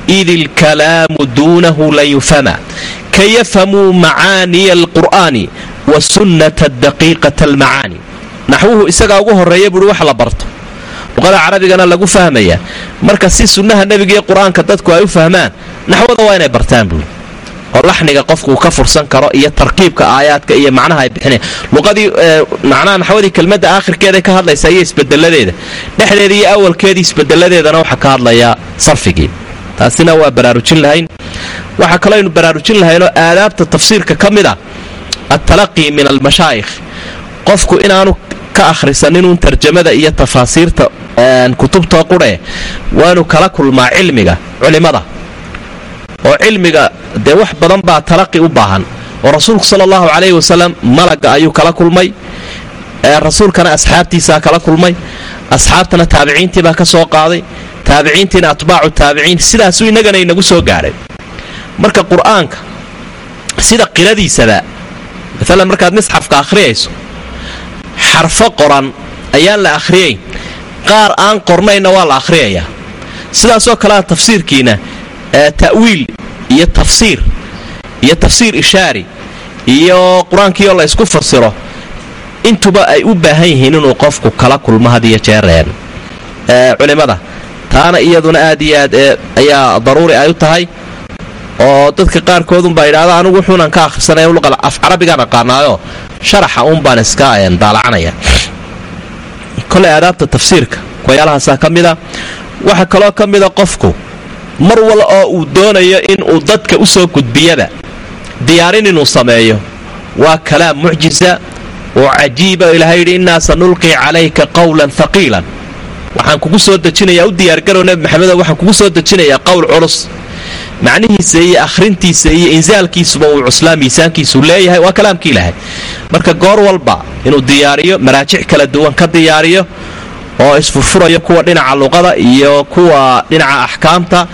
Id ilkalaamu duunahu lan yufhama ka yafhamuu macaaniya alqur'aani wa sunnata daqiiqata almacaani. Naxwuhu isagaa ugu horreeya buuhi wax la barto. Luqada carabigana lagu fahmaya. Marka si sunnaha nebiga iyo qur'aanka dadku ay u fahmaan naxwada waa inay bartaan buuri oo laxniga qofku uu ka fursan karo iyo tarkiibka aayaadka iyo macnaha ay bixinaya luqadii macnaha naxwadii kelmadda aakhirkeeday ka hadlaysa iyo isbedeladeeda dhexdeeda iyo awalkeedii isbedeladeedana waxaa ka hadlaya sarfigii. Taasina waa baraarujin lahayn. Waxaa kaloo aynu baraarujin lahaynoo aadaabta tafsiirka ka mid a altalaqii min almashaa'ikh qofku inaanu ka akhrisaninun tarjamada iyo tafaasiirta kutubtoo qudhe waanu kala kulmaa cilmiga culimmada oo cilmiga dee wax badan baa talaqi u baahan. oo rasuulku sala allahu calayhi wasalam malagga ayuu kala kulmay rasuulkana asxaabtiisaa kala kulmay asxaabtana taabiciintiibaa ka soo qaaday taabiciintiina atbaacu taabiciin sidaasuu innagana inagu soo gaadhay. Marka qur'aanka sida qiradiisaba maalan markaad misxafka akhriyayso xarfo qoran ayaan la akhriyayn qaar aan qornayna waa la akhriyayaa. Sidaasoo kalea tafsiirkiina ta'wiil iyo tafsiir iyo tafsiir ishaari iyo qur'aankiioo la ysku fasiro intuba ay u baahan yihiin inuu qofku kala kulmo had iyo jeereen culimmada taana iyaduna aad iyo aad ayaa daruuri ay u tahay oo dadka qaarkoodunbaa yidhahda anigu wuxuunan ka akhrisanaya luqa af carabigaan aqaanaayo sharaxa uunbaan iska daalacanaya koley aadaabta tafsiirka waxyaalahaasaa ka mida waxaa kaloo ka mida qofku mar wal oo uu doonayo inuu dadka u soo gudbiyaba diyaarin inuu sameeyo. Waa kalaam mucjisa oo cajiiba ilaahay yidhi innaa sanulqii calayka qawlan haqiilan waxaan kugu soo dejinayaa u diyaargarow nebi maxamedo waxaan kugu soo dejinayaa qowl culus. Macnihiisa iyo akhrintiisa iyo insaalkiisuba uu cuslaa miisaankiisu leeyahay waa kalaamkii ilaahay. Marka goor walba inuu diyaariyo maraajic kala duwan ka diyaariyo oo isfurfurayo kuwa dhinaca luqada iyo kuwa dhinaca axkaamta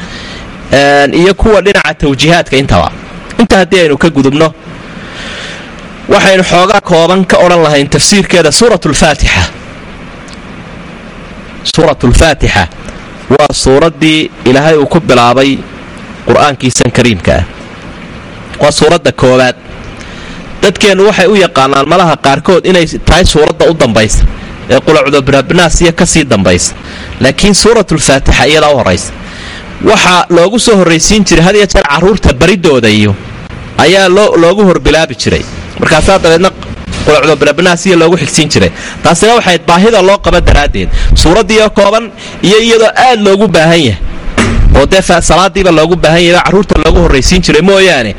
iyo kuwa dhinaca tawjiihaadka intaba. Inta haddii aynu ka gudubno waxaynu xoogaa kooban ka odhan lahayn tafsiirkeeda suuratulfaatixa suuratulfaatixa waa suuraddii ilaahay uu ku bilaabay qur'aankiisan kariimka ah. Waa suuradda koowaad. Dadkeennu waxay u yaqaanaan malaha qaarkood inay tahay suuradda u dambaysa ee qulacudobnabnaasiya ka sii dambaysa. Laakiin suuratulfaatixa iyadaa u horraysa waxaa loogu soo horraysiin jiray had iyo jeer carruurta baridooda iyo ayaa loogu horbilaabi jiray. Markaasaa dabeedna qulacudobnabnaasiya loogu xigsiin jiray. Taasina waxayd baahida loo qaba daraaddeed. Suuraddiioo kooban iyo iyadoo aad loogu baahan yahay. Oo dee salaadiiba loogu baahan yahay carruurta loogu horraysiin jiray mooyaane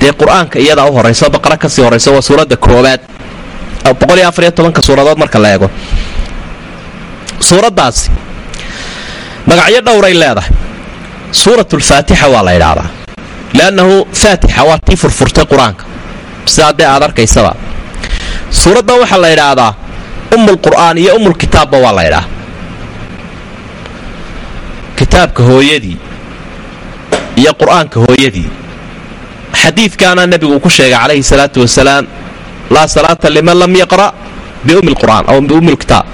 dee qur'aanka iyadaa u horrayso baqara ka sii horrayso waa suuradda koowaad suuradood marka la eego. Suuraddaasi magacyo dhowray leedahay. Suuratulfaatixa waa la ydhaahdaa liannahu faatixa waa tii furfurtay qur'aanka. Sidaa dee aad arkaysaba. Suuraddan waxaa la ydhaahdaa ummulqur'aan iyo ummulkitaabba waa la ydhaah kitaabka hooyadii iyo qur'aanka hooyadii. Xadiidkaana nebigu uu ku sheegay calayhi salaatu wasalaam laa salaata liman lam yaqra' biummi lqur'aan aw biummi lkitaab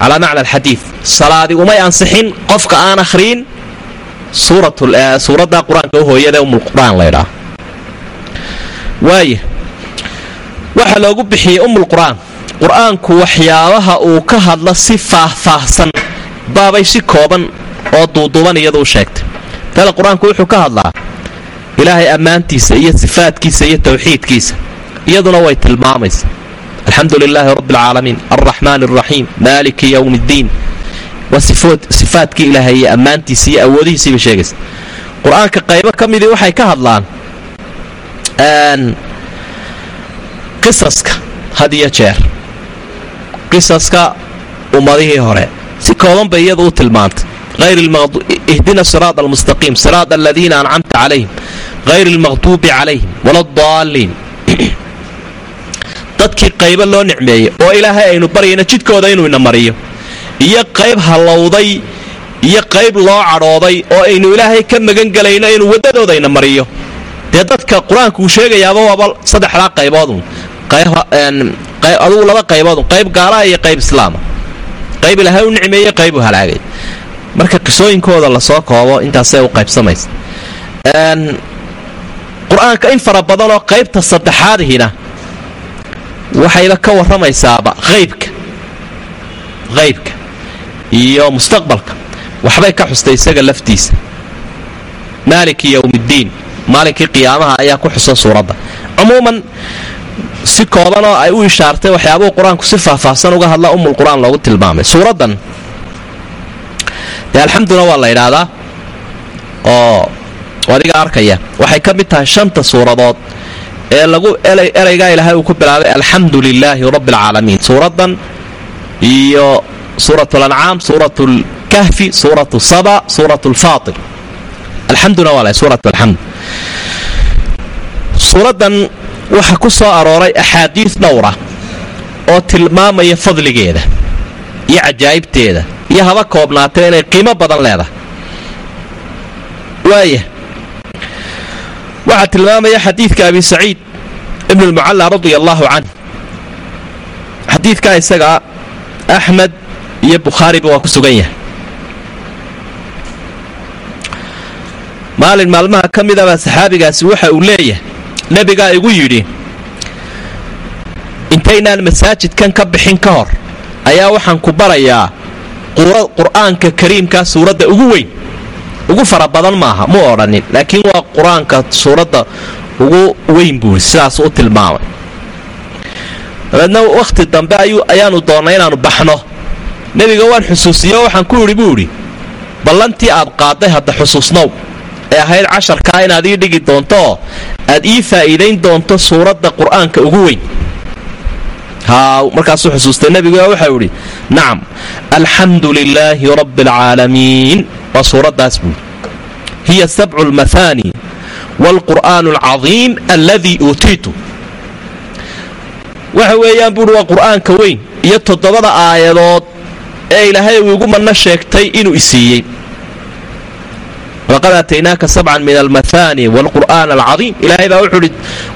calaa macna alxadiid salaadi umay ansixin qofka aan akhriin suuradda qur'aanka hooyada ummulqur'aan laydhaa waaya waxaa loogu bixiyey ummulqur'aan qur'aanku waxyaabaha uu ka hadla si faahfaahsan baabay si kooban oo duuduuban iyadu u sheegtay tale qur'aanku wuxuu ka hadlaa ilaahay ammaantiisa iyo sifaadkiisa iyo tawxiidkiisa iyaduna way tilmaamaysa. Alxamdu lilaahi rabbi alcaalamiin alraxmaan alraxiim maaliki yowmi ddiin waa sifaadkii ilaahay iyo ammaantiisa iyo awoodihiisii bay sheegaysa. Qur'aanka qaybo ka midii waxay ka hadlaan qisaska had iyo jeer qisaska ummadihii hore si kooban bay iyadu u tilmaantay. Ihdina siraad almustaqiim siraad aladiina ancamta calayhim hayr almaqduubi calayhim waladaalliin dadkii qaybo loo nicmeeyey oo ilaahay aynu baryayna jidkooda inuu ina mariyo. Iyo qayb hallowday iyo qayb loo cadhooday oo aynu ilaahay ka magan gelayno inuu waddadooda ina mariyo. Dee dadka qur'aanku uu sheegayaaba waaba saddexdaa qayboodun adugu laba qayboodun qayb gaalaha iyo qayb islaama qayb ilaahay u nicmeeye qayb u halaagay. Marka qisooyinkooda la soo koobo intaasay u qaybsamaysa. Qur'aanka in fara badanoo qaybta saddexaadihina waxayba ka warramaysaaba qaybka qaybka iyo mustaqbalka. Waxbay ka xustay isaga laftiisa. Maaliki yowmiddiin maalinkii qiyaamaha ayaa ku xusan suuradda. Cumuuman si koobanoo ay u ishaartay waxyaabuhu qur'aanku si faahfaahsan uga hadla umulqur-aan loogu tilmaamay. Suuraddan dee alxamduna waa la yidhaahdaa oo adiga arkaya waxay ka mid tahay shanta suuradood ee lagu eraygaa ilaahay uu ku bilaabay alxamdu lilaahi rabbi alcaalamiin suuraddan iyo suurat lancaam suurat lkahfi suuratu saba suurat lfaatir alxamduna waa suurat alxamd suuraddan waxaa ku soo arooray axaadiis dhowra oo tilmaamaya fadligeeda iyo cajaa'ibteeda iyo haba koobnaatee inay qiimo badan leedahay. Waaya waxaa tilmaamaya xadiidka abi saciid ibn lmucalla radia allaahu canh xadiidkaa isagaa axmed iyo bukhaariba waa ku sugan yahay. Maalin maalmaha ka midabaa saxaabigaasi waxa uu leeyahay nebigaa igu yidhi intaynaan masaajidkan ka bixin ka hor ayaa waxaan ku barayaa qur'aanka kariimkaa suuradda ugu weyn ugu fara badan maaha mu odhanin laakiin waa qur'aanka suuradda ugu weyn buui sidaas u tilmaamay. Dabeedna wakhti dambe ayaanu doonnay inaannu baxno. Nebiga waan xusuusiyo waxaan ku idhi buu idhi ballantii aad qaadday hadda xusuusnow ee ahayd casharkaa inaad ii dhigi doontooo aad ii faa'iidayn doonto suuradda qur'aanka ugu weyn. Markaasuu xusuustay nebigu waxau idhi nacam alxamdu lilaahi rabbi alcaalamiin waa suuraddaas buui hiya sabcu lmahaani waalqur'aanu alcadiim alladii uutiitu. Waxa weeyaan buuhi waa qur'aanka weyn iyo toddobada aayadood ee ilaahay uu igu manno sheegtay inuu isiiyey walaqad aataynaaka sabcan min almahaani waalqur'aan alcadiim ilaahay baa wuxuu idhi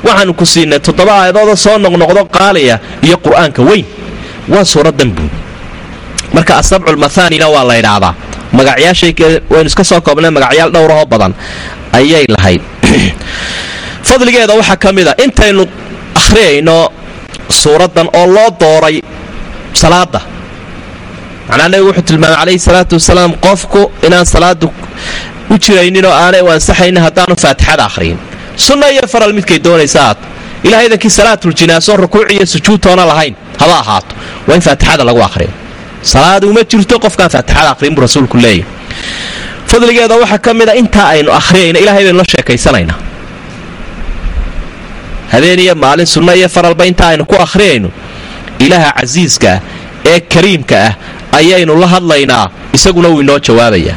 waxaanu ku siinay toddoba aayadooda soo noqnoqdo qaaliya iyo qur'aanka weyn. Waa suuraddan buud marka asabcu lmathaanina waa la ydhaahdaa magacyaashay iska soo koobnay magacyaal dhowrahoo badan ayay lahayd. *clears throat* Fadligeeda waxaa ka mid a intaynu akhriyayno suuraddan oo loo dooray salaada macnaa nebigu wuxuu tilmaamay calayhi salaatu wasalaam qofku inaan salaadu u jiraynin oo aanay u haddaanu faatixada akhriyin. Sunna iyo faral midkay doonaysa aad. Ilahay idankii salaatuljinaaso rukuuc iyo sujuudtoona lahayn haba ahaato. Waa in faatixada lagu akhriyo salaad uma jirto qofkaan faatixada akhriyin buu rasuulku leeyahy fadligeeda waxaa ka mid a intaa aynu akhriyayno ilahay baynu la sheekaysanaynaa habeen iyo maalin sunno iyo faralba intaa aynu ku akhriyayno ilaaha casiiska ee kariimka ah ayaynu la hadlaynaa isaguna wuu inoo jawaabayaa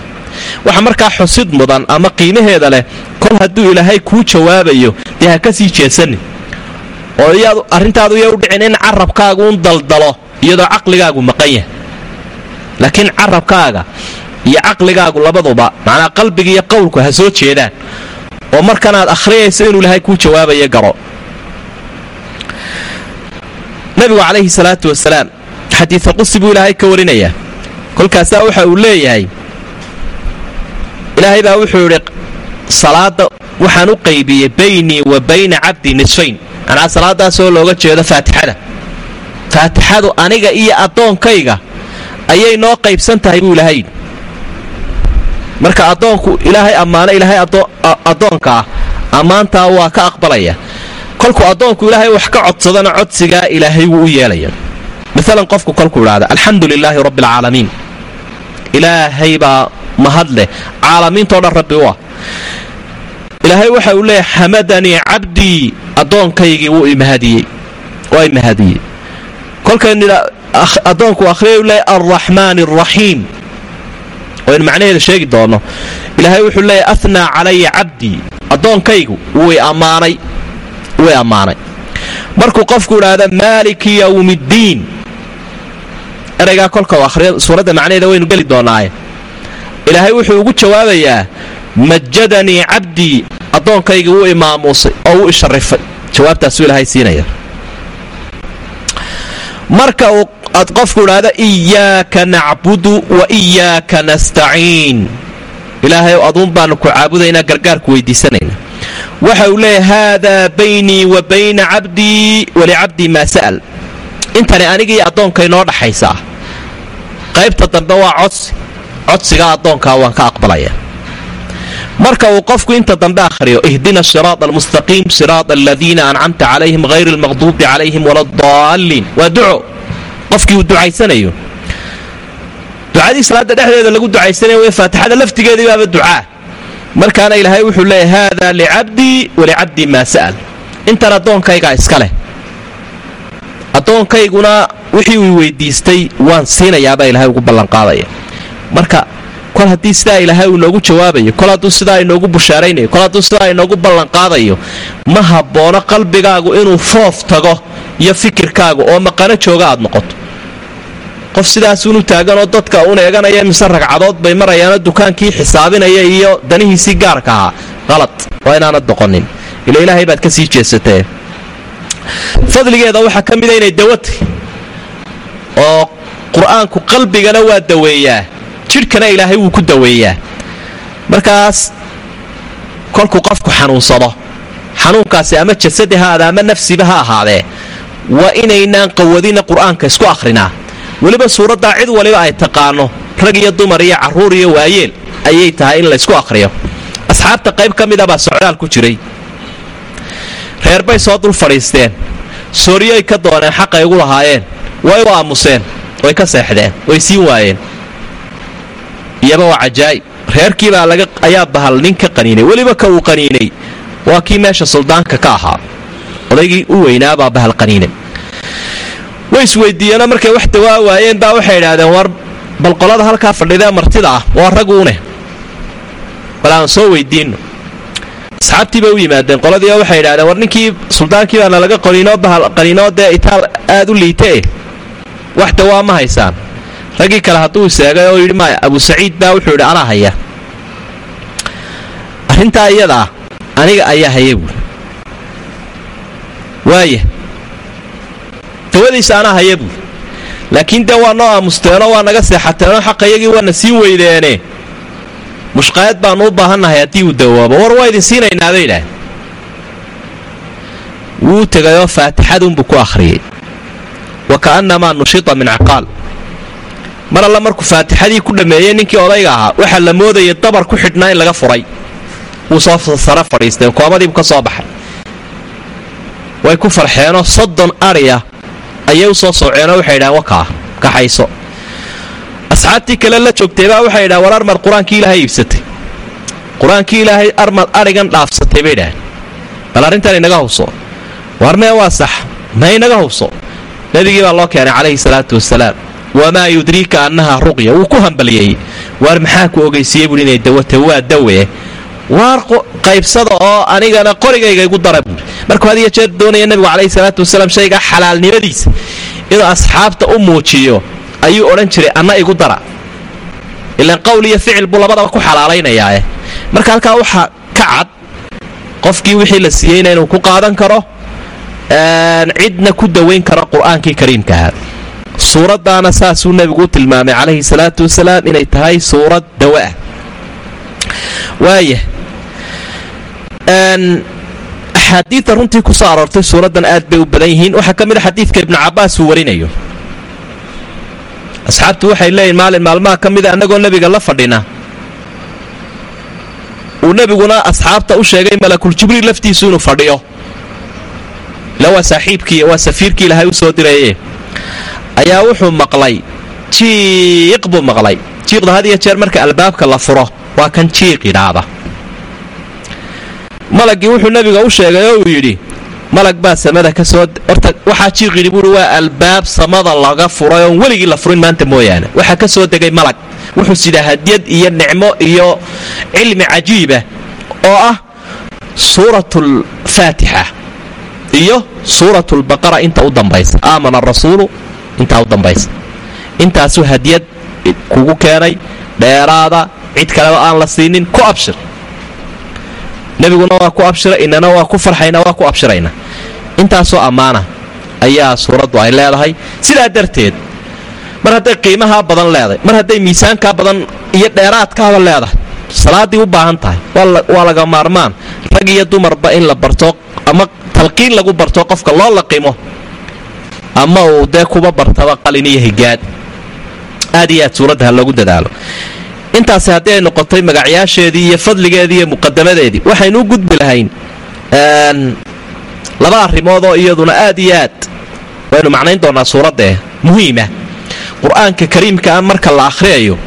waxa markaa xusid mudan ama qiimaheeda leh kol hadduu ilaahay kuu jawaabayo dee ha ka sii jeesanin oo arrintaadu iya u dhicin in carabkaagu un daldalo iyadoo caqligaagu maqan yahay laakiin carabkaaga iyo caqligaagu labaduba macnaa qalbiga iyo qowlku ha soo jeedaan. Oo markanaad akhriyayso inuu ilaahay kuu jawaabayo garo. Nabigu calayhi salaatu wasalaam xadiida qusi buu ilaahay ka warinayaa kolkaasaa waxa uu leeyahay. Ilaahay baa wuxuu idhi salaada waxaan u qaybiyey baynii wa bayna cabdi nisfayn. Macnaa salaadaasoo looga jeedo faatixada. Faatixadu aniga iyo addoonkayga ayay noo qaybsan tahay buu ilaahay marka addoonku ilaahay ammaano ilaahay addoonka ah ammaantaa waa ka aqbalaya. Kolkuu addoonku ilaahay wax ka codsadana codsigaa ilaahay wuu u yeelaya. Maalan qofku kolkuu idhaahda alxamdu lilaahi rabbi alcaalamiin ilaahay baa mahad leh. Caalamiintao dhan rabbi u ah. Ilaahay waxa uu leeyahy xamadanii cabdii. Addoonkaygii wuu imahadiyey waa imahadiyey kolkaynu addoonku akhriya u leeyahy alraxmaan alraxiim waynu macnaheeda sheegi doonno ilaahay wuxuu leeyahy ahnaa calaya cabdii addoonkaygu way ammaanay way ammaanay. Markuu qofku idhaahda maaliki yowmiddiin eraygaa kolka u akhriya suuradda macnaheeda waynu geli doonnaaye ilaahay wuxuu ugu jawaabayaa majadanii cabdii addoonkayga wuu imaamuusay oo wuu isharifay jawaabtaasuu ilaahay siinaya marka aad qofku idhaahda iyaaka nacbudu wa iyaaka nastaciin. Ilaahay aduun baanu ku caabudaynaa gargaarku weydiisanayna waxa uu leeyahy haadaa baynii wa bayna cabdii walicabdii maa sa'al. Intani anigii addoonkay noo dhaxaysaa. Qaybta dambe waa codsi. Codsigaa addoonkaa waan ka aqbalaya marka uu qofku inta dambe akhriyo ihdina siraad almustaqiim siraad aladiina ancamta calayhim hayr almaqduubi calayhim waladaalliin waa duco. Qofkii uu ducaysanayo ducadii salaada dhexdeeda lagu ducaysanayo w faatixada laftigeedii baaba ducaa. Markaana ilaahay wuxuu leeyahy haada licabdii walicabdii maa sa'al. Intan addoonkaygaa iska leh. Addoonkayguna wixii uu weydiistay waan siinayaabaa ilaahay ugu ballanqaadaya marka kol haddii sidaa ilaahay uu inoogu jawaabayo kol hadduu sidaa inoogu bushaaraynayo kol hadduu sidaa inoogu ballanqaadayo ma habboono qalbigaagu inuu foof tago iyo fikirkaagu oo maqano jooga aad noqoto. Qof sidaasuunu taaganoo dadka un eeganaya mise ragcadood bay marayaanoo dukaankii xisaabinaya iyo danihiisii gaarka ahaa. Qalad waa inaanad noqonin ila ilaahay baad ka sii jeesatee. Fadligeeda waxaa ka mida inay dawatay oo qur'aanku qalbigana waa daweeyaa jidhkana ilaahay wuu ku daweeyaa. Markaas kolkuu qofku xanuunsado. Xanuunkaasi ama jasadi ha aada ama nafsiba ha ahaadee waa inaynaan qawadina qur'aanka isku akhrinaa. Weliba suuraddaa cid waliba ay taqaano rag iyo dumar iyo carruur iyo waayeel ayay tahay in laysku akhriyo. Asxaabta qayb ka mida baa socdaal ku jiray. Reer bay soo dul fadhiisteen. Sooryoy ka dooneen xaqay ugu lahaayeen. Way u aamuseen way ka seexdeen way siin waayeen iyaba waa cajaa'ib. Reerkiibaa ayaa bahal nin ka qaniinay. Weliba ka uu qaniinay. Waa kii meesha suldaanka ka ahaa. Odaygii u weynaabaa bahal qaniinay. Way isweydiiyeenoo markay wax dawaa waayeen baa waxay idhaahdeen war bal qolada halkaa fadhidee martida ah. Waa raguune bal aan soo weydiinno. Asxaabtii bay u yimaadeen. Qoladii waxay idhahdeen war ninkii suldaankii baana laga qaniinoo bahal qaniinoo dee itaal aad u liitee? Wax dawaa ma haysaan raggii kale hadduu iseegay oo yidhi maya abu saciid baa wuxuu yidhi anaa haya. Arrintaa iyadaa aniga ayaa haya buui waaya dawadiisa anaa haya buui laakiin dee waa noo aamusteenoo waa naga seexateenoo xaqayagii waana siin weydeene mushqaayad baannu u baahannahay haddii uu dawoobo war waa idin siinaynaaday idhaah wuu tegayoo faatixadunbuu ku akhriyey. Wa ka'annamaa nushita min caqaal mar alla markuu faatixadii ku dhammeeyey ninkii odayga ahaa waxaa la moodayay dabar ku xidhnaa in laga furay. Wuu soo sare fadhiisteen koomadiibu ka soo baxay. Way ku farxeenoo soddon adhiya ayay u soo sooceenoo waxay idhahaan wakaa kaxayso. Asxaabtii kale la joogtaybaa waxay idhahan war armad qur'aankii ilaahay iibsatay. Qur'aankii ilaahay armad adhigan dhaafsatay bay idhaaheen bal arrintan inaga hubso war mee waa sax? Ma inaga hubso nebigii baa loo keenay calayhi salaatu wasalaam wamaa yudriika annaha ruqya wuu ku hambalyeeyey waar maxaa ku ogeysiiyey buui inay dawata waa dawe waar qaybsada oo anigana qorigayga igu dara buui markuu had iyo jeer doonaya nebigu calayhi salaatu wasalaam shaygaa xalaalnimadiisa inuu asxaabta u muujiyo ayuu odhan jiray anna igu dara ilaan qowl iyo ficil buu labadaba ku xalaalaynayaae marka halkaa waxaa ka cad qofkii wixii la siiyeyna inuu ku qaadan karo cidna ku dawayn karo qur'aankii kariimkaha suuraddaana saasuu nebigu u tilmaamay calayhi salaatu wasalaam inay tahay suurad dawa ah. Waaya axaadiidta runtii ku soo aroortay suuraddan aad bay u badan yihiin. Waxaa ka mid a xadiidka ibnu cabbaas uu warinayo. Asxaabtu waxay leeyihiin maalin maalmaha ka mida annagoo nebiga la fadhina uu nebiguna asxaabta u sheegay malakul jibriil laftiisu inuu fadhiyo. Ila waa saaxiibkii waa safiirkii ilahay u soo diraye ayaa wuxuu maqlay jiiq buu maqlay. Jiiqda had iyo jeer marka albaabka la furo waa kan jiiq yidhaahda. Malagii wuxuu nebiga u sheegay oo uu yidhi malag baa samada ka soo horta waxaa jiiq yidhi buui waa albaab samada laga furay oon weligii la furin maanta mooyaane. Waxaa ka soo degay malag. Wuxuu sidaa hadiyad iyo nicmo iyo cilmi cajiiba oo ah suuratulfaatixa iyo suuratulbaqara inta u dambaysa. Aamana arasuulu intaa u dambaysa. Intaasuu hadiyad kugu keenay dheeraada cid kaleba aan la siinin ku abshir. Nebiguna waa ku abshira inana waa ku farxayna waa ku abshirayna. Intaasoo ammaana ayaa suuraddu ay leedahay. Sidaa darteed mar hadday qiimahaa badan leedahay mar hadday miisaankaa badan iyo dheeraadkaaba leedahay salaaddii u baahan tahay waa laga maarmaan. Rag iyo dumarba in la barto ama talqiin lagu barto qofka loo laqimo ama uu dee kuba bartaba qalin iyo higaad. Aad iyo aad suuradda ha loogu dadaalo. Intaasi haddii ay noqotay magacyaasheedii iyo fadligeedii iyo muqadamadeedii waxaynu u gudbi lahayn laba arrimood oo iyaduna aad iyo aad waynu macnayn doonaa suuraddae muhiima. Qur'aanka kariimka ah marka la akhriyayo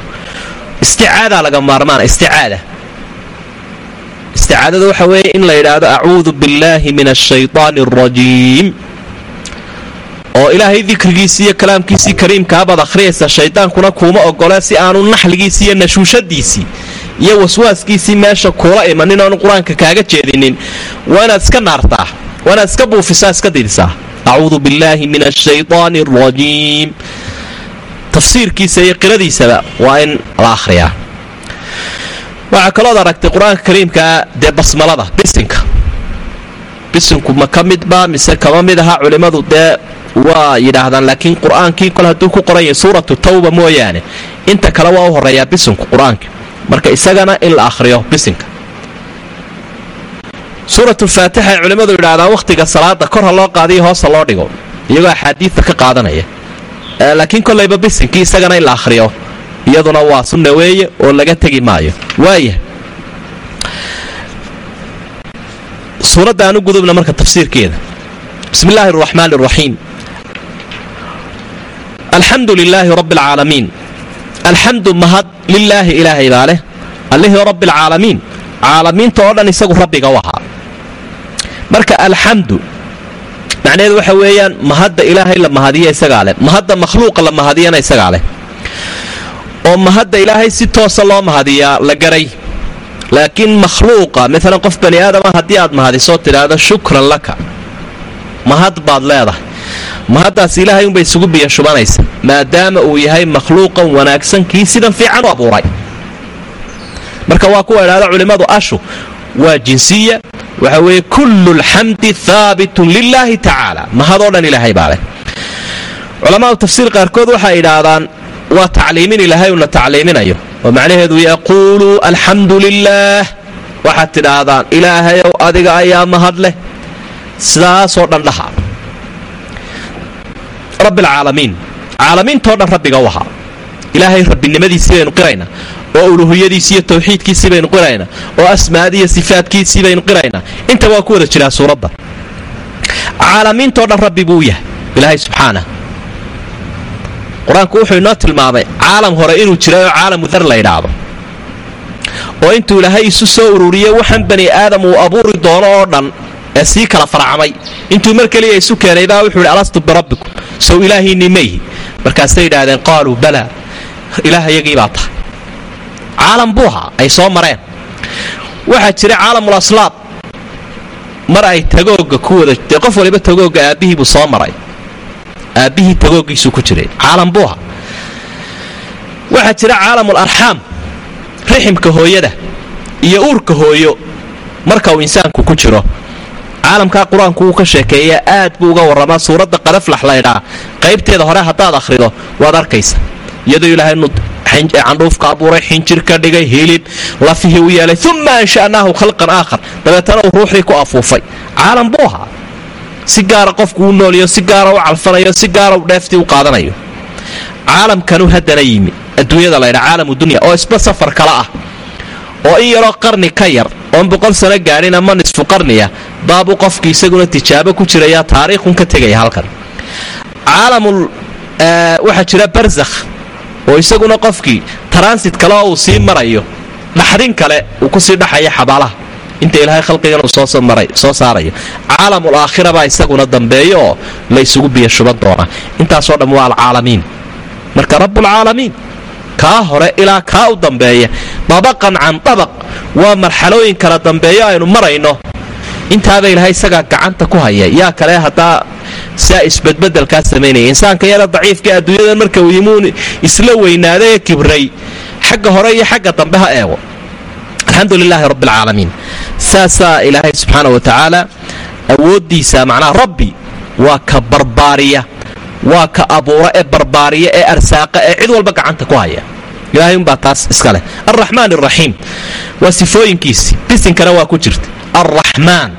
isticaadaa laga maarmaana isticaada. Isticaadada waxa weeye in la yidhaahdo acuudu billaahi min ashaytaani alrajiim oo ilaahay dikrigiisii iyo kalaamkiisii kariimkaabaad akhriyaysa shaydaankuna kuuma ogole si aanu naxligiisii iyo nashuushadiisii iyo waswaaskiisii meesha kuula imanin oonu qur'aanka kaaga jeedinin waa inaad iska naartaa waa iska buufisaa iska didisaa acuudu billaahi min ashaydaani arajiim tafsiirkiisa iyo qiradiisaba waa in la akhriyaa. Waxaa kalood aragtay qur'aanka kariimkaa dee basmalada bisinka bisinku ma ka midba mise kama mid aha culimmadu dee waa yidhaahdaan laakiin qur'aankii kol hadduu ku qoran yahay suuratu tawba mooyaane inta kale waa u horeeyaa bisinku qur'aanka. Marka isagana in la akhriyo bisinka suuratulfaatixa ay culimmadu yidhaahdaan wakhtiga salaada kor ha loo qaadiyo hoosa loo dhigo iyagoo axaadiidta ka qaadanaya. Laakiin kollayba bisinkii isagana in la akhriyo iyaduna waa sunna weeye oo laga tegi maayo. Waaya suuradda aanu gudubna marka tafsiirkeeda. Bismi illaahi araxmaan araxiim alxamdu lilaahi rabbi alcaalamiin alxamdu mahad lilaahi ilaahay baa leh. Allihii rabbi alcaalamiin caalamiinta oo dhan isagu rabbiga u ahaa marka alxamdu macnaheedu waxa weeyaan mahadda ilaahay la mahadiya isagaa leh. Mahadda makhluuqa la mahadiyana isagaa leh. Oo mahadda ilaahay si toosa loo mahadiyaa la garay. Laakiin makhluuqa maalan qof bani aadama haddii aad mahadisoo tidhaahdo shukran laka. Mahad baad leedahay mahaddaas ilaahay unbay isugu biyo shubanaysa maadaama uu yahay makhluuqan wanaagsan kii sidan fiican u abuuray. Marka waa kuwa idhahda culimmadu ashu waa jinsiya waxa weeye kullu lxamdi haabitun lilaahi tacaala. Mahadoo dhan ilaahay baa leh. Culamaadu tafsiir qaarkood waxay idhaahdaan waa tacliimin ilaahay una tacliiminayo. Oo macnaheedu yaquulu alxamdu lilaah waxaad tidhaahdaan ilaahayow adiga ayaa mahad leh sidaasoo dhan dhaha rabbialcaalamiin caalamiintoo dhan rabbiga u ahaa. Ilaahay rabbinimadiisii baynu qiraynaa oo uluhiyadiisi iyo tawxiidkiisii baynu qiraynaa oo asmaadii iyo sifaadkiisii baynu qiraynaa inta waa ku wada jiraa suuradda. Caalamiintoo dhan rabbi buu u yahay ilaahay subxaanah qur'aanku wuxuu inoo tilmaamay caalam hore inuu jiray oo caalamu dar la ydhaahdo oo intuu ilaahay isu soo ururiyey waxaan bani aadam uu abuuri doono oo dhan ee sii kala faracmay intuu mar keliya isu keenay baa wuxuu ihi alastu birabbikum sow ilaahiinii mayhi markaasay yidhaahdeen qaaluu balaa ilaahayagii baa tahay. Caalam buu ahaa ay soo mareen. Waxaa jira caalamul mar ay tagooga ku wada qof waliba tagooga aabbihii buu soo maray. Aabbihii tagoogiisuu ku jiray. Caalam buu ahaa. Waxaa jira caalamul riximka hooyada iyo uurka hooyo marka uu insaanku ku jiro caalamkaa qur'aanku wuu ka sheekeeyaa aad buu uga warramaa suuradda qadaflax laydhaa qaybteeda hore haddaad akhrido waad arkaysa iyadoo ilaahay candhuufka abuuray xinjir dhigay hilib lafihii u yeelay uma ansha'naahu khalqan aakhar. Dabeetana uu ruuxdii ku afuufay. Caalam buu ahaa. Si gaara qofku u nooliyo si gaara u calfanayo si gaara u dheeftii u qaadanayo. Caalamkanu haddana yimi. Adduunyada laydha caalamu dunya oo isba safar kale ah oo in yaroo qarni ka yar oon boqol sano gaadhin ama nisfu qarniya baabuu qofkii isaguna tijaabo ku jiraya taariikhun ka tegaya halkan. Caalamul waxaa jira barzakh oo isaguna qofkii taransit kale uu sii marayo dhaxdin kale uu ku sii dhaxaya xabaalaha. Inta ilaahay khalqigan uu soo saarayo. Caalamul aakhira baa isaguna dambeeyo oo la ysugu biyo shuban doonaa. Intaasoo dhamm waa alcaalamiin. Marka rabbulcaalamiin kaa hore ilaa kaa u dambeeya. Dabaqan can dabaq waa marxalooyin kala dambeeyo aynu marayno. Intaaba ilaahay isagaa gacanta ku haya. Yaa kale haddaa saa isbedbedelkaa samaynaya insaanka yara daciifka adduunyadan marka uu yimuun isla weynaaday ee kibray xagga hore iyo xagga dambe ha eego. Alxamdu lilaahi rabbi alcaalamiin saasaa ilaahay subxaana wa tacaala awooddiisa macnaha rabbi waa ka barbaariya waa ka abuura ee barbaariya ee arsaaqa ee cid walba gacanta ku haya. Ilaahay umbaa taas iska leh. Alraxmaan araxiim waa sifooyinkiisi. Bisinkana waa ku jirta. Alraxmaan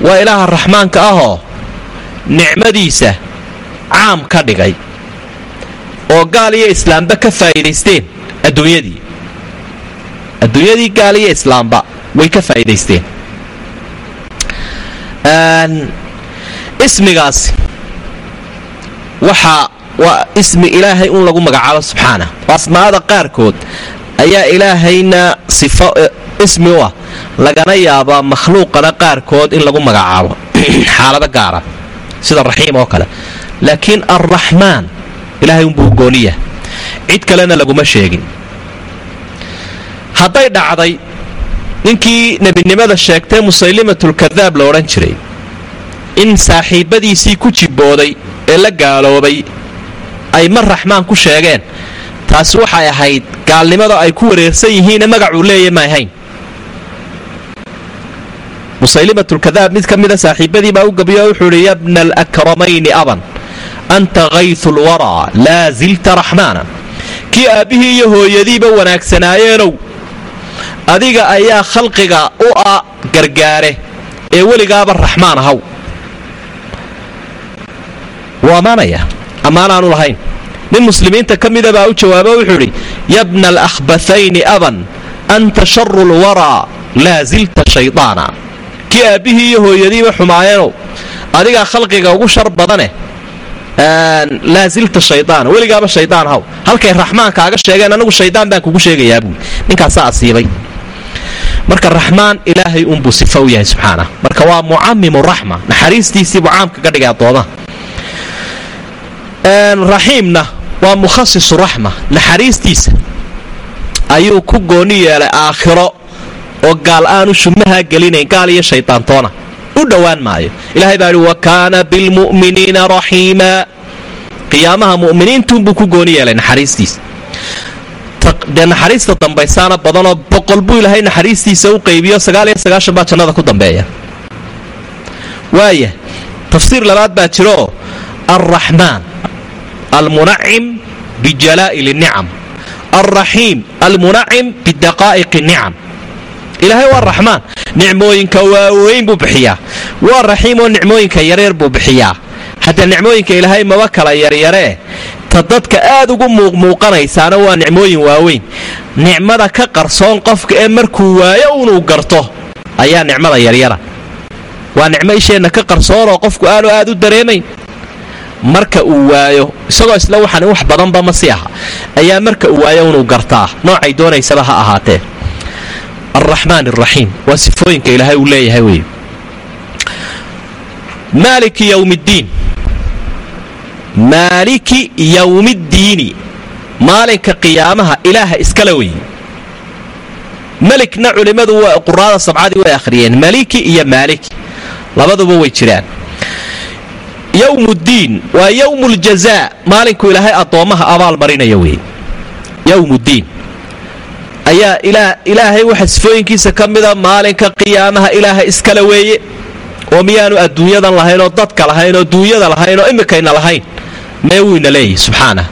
waa ilaaha raxmaanka ahoo nicmadiisa caam ka dhigay oo gaal iyo islaamba ka faa'iidaysteen adduunyadii. Adduunyadii gaal iyo islaamba way ka faa'iidaysteen. Ismigaasi waxaa waa ismi ilaahay un lagu magacaabo subxaana asmaada qaarkood ayaa ilaahayna sifo ismi u ah. Lagana yaabaa makhluuqana qaarkood in lagu magacaabo. *clears throat* Xaalado gaara sida raxiim oo kale. Laakiin alraxmaan ilaahay unbuu gooniya cid kalena laguma sheegin. Hadday dhacday ninkii nebinimada sheegtay musaylimatulkadaab la odhan jiray. In saaxiibbadiisii ku jibbooday ee la gaaloobay ay mar raxmaan ku sheegeen. Taasi waxay ahayd gaalnimada ay ku wareersan yihiine magacuu leeya ma ahayn. Musaylimatulkadaab mid ka mida saaxiibbadii baa u gabiyo wuxuu idhi yabna alakramayni aban anta kaytu lwaraa laa zilta raxmaana kii aabbihii iyo hooyadiiba wanaagsanaayeennow adiga ayaa khalqiga u a gargaare ee weligaaba raxmaan ahaw wuu ammaanaya ammaanaanu lahayn. Nin muslimiinta ka mida baa u jawaabo wuxuu idhi yabna alakhbathayni aban anta sharu lwaraa laa zilta shaydaana kii aabbihii iyo hooyadiiba xumaayeenow adigaa khalqiga ugu shar badane laa zilta shaydaana weligaaba shaydaan haw. Halkay raxmaan kaaga sheegeen anagu shaydaan baan kugu sheegayaa buui ninkaasaa asiibay marka raxmaan ilaahay unbuu sifa u yahay subxaana. Marka waa mucamimu raxma. Naxariistiisiibuu caamka ka dhigay addoomaha raxiimna waa mukhasisu raxma naxariistiisa. Ayuu ku gooni yeelay aakhiro oo gaal aanu shumahaa gelinayn gaal iyo shaydaantoona u dhowaan maayo. Ilahay baa ihi wa kaana bilmu'miniina raxiima. Qiyaamaha mu'miniintuunbuu ku gooni yeelay naxariistiisa. Dee naxariista dambaysaana badanoo boqol buu ilaahay naxariistiisa u qaybiyo sagaal iyo sagaashan baa jannada ku dambeeya. Waaya tafsiir labaad baa jiro alraxmaan almunacim bijalaa'il nicam alraxiim almunacim bidaqaa'iqi nicam ilaahay waa raxmaan nicmooyinka waaweyn buu bixiyaa. Waa raxiim oo nicmooyinka yaryar buu bixiyaa. Hadda nicmooyinka ilaahay maba kala yaryaree ta dadka aad ugu muuqmuuqanaysaana waa nicmooyin waaweyn. Nicmada ka qarsoon qofka ee markuu waayo unuu garto ayaa nicmada yaryara. Waa nicmo isheenna ka qarsoonoo qofku aanu aad u dareemayn marka uu waayo isagoo isla waxaan wax badanba ma si aha. Ayaa marka uu waayo unuu gartaa. Noocay doonaysaba ha ahaatee. Alraxmaan alraxiim waa sifooyinka ilaahay uu leeyahay wey maaliki yowmiddiin maaliki yowmiddiini maalinka qiyaamaha ilaaha iskale wey melikna culimmadu quraada sabcadii way akhriyeen. Maliki iyo maaliki labaduba way jiraan yowmuddiin waa yowmuljazaa maalinku ilaahay addoommaha abaal marinaya wey yowmuddiin ayaa ilaahay waxa sifooyinkiisa ka mida maalinka qiyaamaha ilaaha iskale weeye. Oo miyaanu adduunyadan lahayn oo dadka lahayn oo duunyada lahayn oo imikayna lahayn. Mee wuyna leeyahy subxaanah.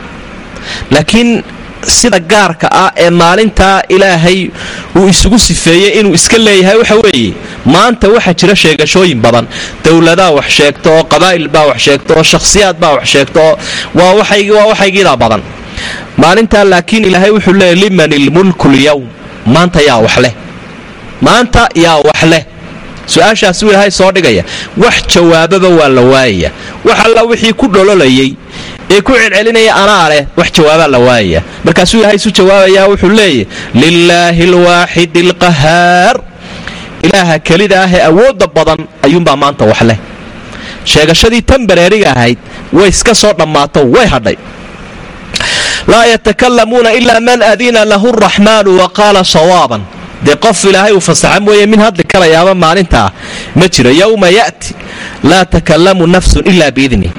Laakiin sida gaarka ah ee maalintaa ilaahay uu isugu sifeeyey inuu iska leeyahay waxa weeye maanta waxaa jira sheegashooyin badan. Dowladaa wax sheegta oo qabaa'il baa wax sheegta oo shakhsiyaad baa wax sheegta oo waa waxaygiidaa badan. Maalintaa laakiin ilaahay wuxuu leeyahy liman ilmulku lyowm maanta yaa wax leh. Maanta yaa wax leh su'aashaasuu ilaahay soo dhigaya. Wax jawaababa waa la waayaya wax alla wixii ku dhololayay ee ku celcelinaya anaa leh wax jawaabaa la waayaya markaasuu ilaahay isu jawaabayaa wuxuu leeyahy lilaahi alwaaxidi alqahaar ilaaha kelida ah ee awoodda badan ayuunbaa maanta wax leh. Sheegashadii tan bareeriga ahayd way iska soo dhammaato way hadhay. Laa yatakalamuuna ilaa man adina lahu araxmaanu wa sawaaban dee qof ilaahay uu fasaxa mooye min hadli karayaaba maalintaa ma jiro yowma ya'ti laa takalamu nafsun ila biidni.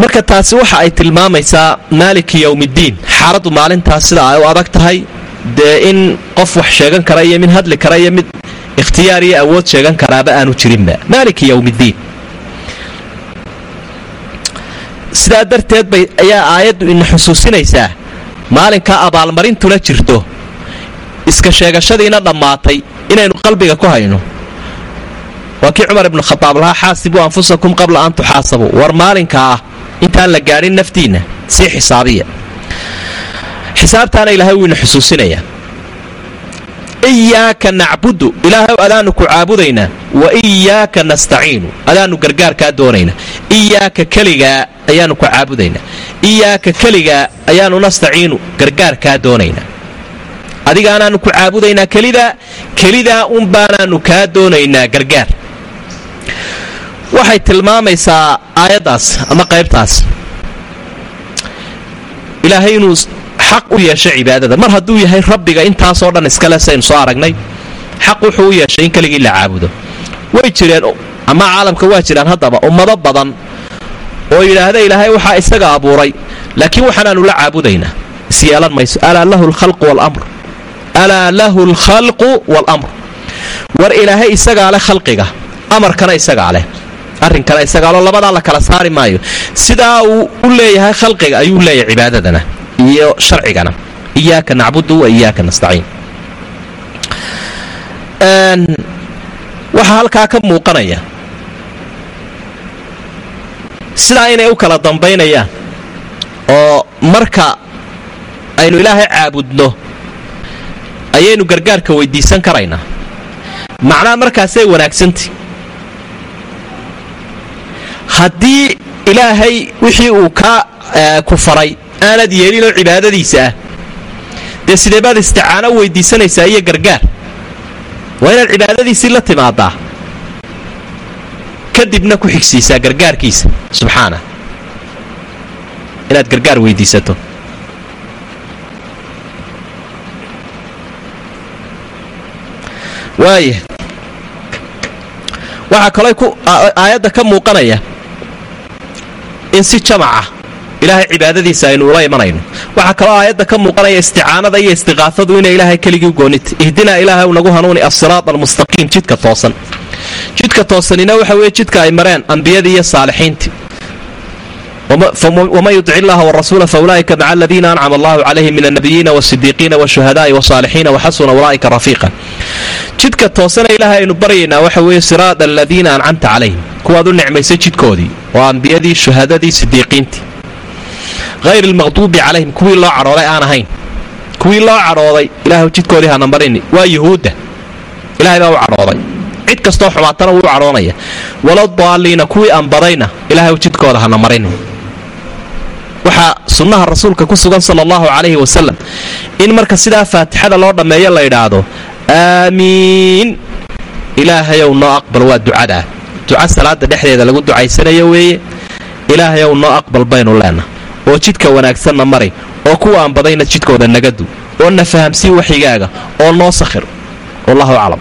Marka taasi waxa ay tilmaamaysaa maaliki yowmiddiin xaaladdu maalintaas sida ay u adag tahay dee in qof wax sheegan kara iyo mid hadli kara iyo mid ikhtiyaar iyo awood sheegan karaaba aanu jirinba. Maaliki yowmiddiin sidaa darteed bay ayaa aayaddu ina xusuusinaysaa. Maalinkaa abaalmarintuna jirto iska sheegashadiina dhammaatay inaynu qalbiga ku hayno. Waa kii cumar ibnu khadaab lahaa xaasibuu anfusakum qabla an tuxaasabuu war maalinka ah intaan la gaadhin naftiinna sii xisaabiya. Xisaabtaana ilaahay wuu ina iyaaka nacbudu ilaahow adaanu ku caabudaynaa wa iyaaka nastaciinu adaanu gargaarkaa doonaynaa iyaaka keligaa ayaanu ku caabudaynaa iyaaka keligaa ayaanu nastaciinu gargaarkaa doonaynaa adigaanaanu ku caabudaynaa kelidaa kelidaa un baanaanu kaa doonaynaa gargaar. Waxay tilmaamaysaa aayaddaas ama qaybtaas. Ilaahay inuu xaq u yeesho cibaadada. Mar hadduu yahay rabbiga intaasoo dhan iskale saynu soo aragnay xaq wuxuu u yeeshay in keligii la caabudo. Way jireen ama caalamka waa jiraan haddaba ummado badan oo yidhaahda ilaahay waxaa isaga abuuray laakiin waxaanaanu la caabudaynaa. Isyeelan mayso. Alaa lahu lkhalqu walamr alaa lahu alkhalqu waalamr war ilaahay isagaa leh khalqiga amarkana isagaa leh arrinkana isagaaloo labadaa la kala saari maayo. Sidaa uu u leeyahay khalqiga ayuu leeyahay cibaadadana iyo sharcigana. Iyaaka nacbudu wa iyaaka nastaciin. Waxaa halkaa ka muuqanaya sidaa inay u kala dambaynayaan oo marka aynu ilaahay caabudno ayaynu gargaarka weydiisan karaynaa macnaha markaasay wanaagsantay. Haddii ilaahay wixii uu ka ku faray aanad yeelinoo cibaadadiisa ah dee sidee baad isticaano weydiisanaysaa iyo gargaar? Waa inaad cibaadadiisii la timaadaa. Kadibna ku xigsiisaa gargaarkiisa. Subxaana. Inaad gargaar weydiisato waaya waxaa ku aayadda ka muuqanaya in si jamaca ilaahay cibaadadiisa aynu ula imanayno. Waxaa kaloo aayadda ka muuqanaya isticaanada iyo istiqaafadu inay ilaahay keligii goonita ihdinaa ilaahay nagu hanuuni asiraat almustaqiim jidka toosan. Jidka toosanina waxa weeye jidka ay mareen ambiyadii iyo saalixiintii waman yudic illaha warasuula faulaa'ika maca aladiina ancama allahu calayhim min annabiyiina wasidiiqiina washuhadaai wasaalixiina waxasuna ulaa'ika rafiiqa jidka toosana ilaahay aynu baryaynaa waxa weeye siraada aladiina ancamta calayhim kuwaad u nicmaysay jidkoodii oo ambiyadii shuhadadii sidiiqiintii hayr almaqduubi calayhim kuwii loo cadhooday aan ahayn kuwii loo cadhooday ilaahu jidkoodii hana marini waa yuhuudda ilahay baa u cadhooday cid kastoo xumaatana wuu cadhoonaya wala daaliina kuwii anbadayna ilaahay jidkooda hana marini waxaa sunnaha rasuulka ku sugan sala allahu calayhi wasalam in marka sidaa faatixada loo dhammeeyo la yidhaahdo aamiin ilaahayow noo aqbal waa ducadaa duca salaada dhexdeeda lagu ducaysanayo weeye ilaahayow noo aqbal baynu leenah oo jidka wanaagsanna mari oo kuwa aanbadayna jidkooda nagadu oo na fahamsii waxigaaga oo noo sakhir. Wallahu aclam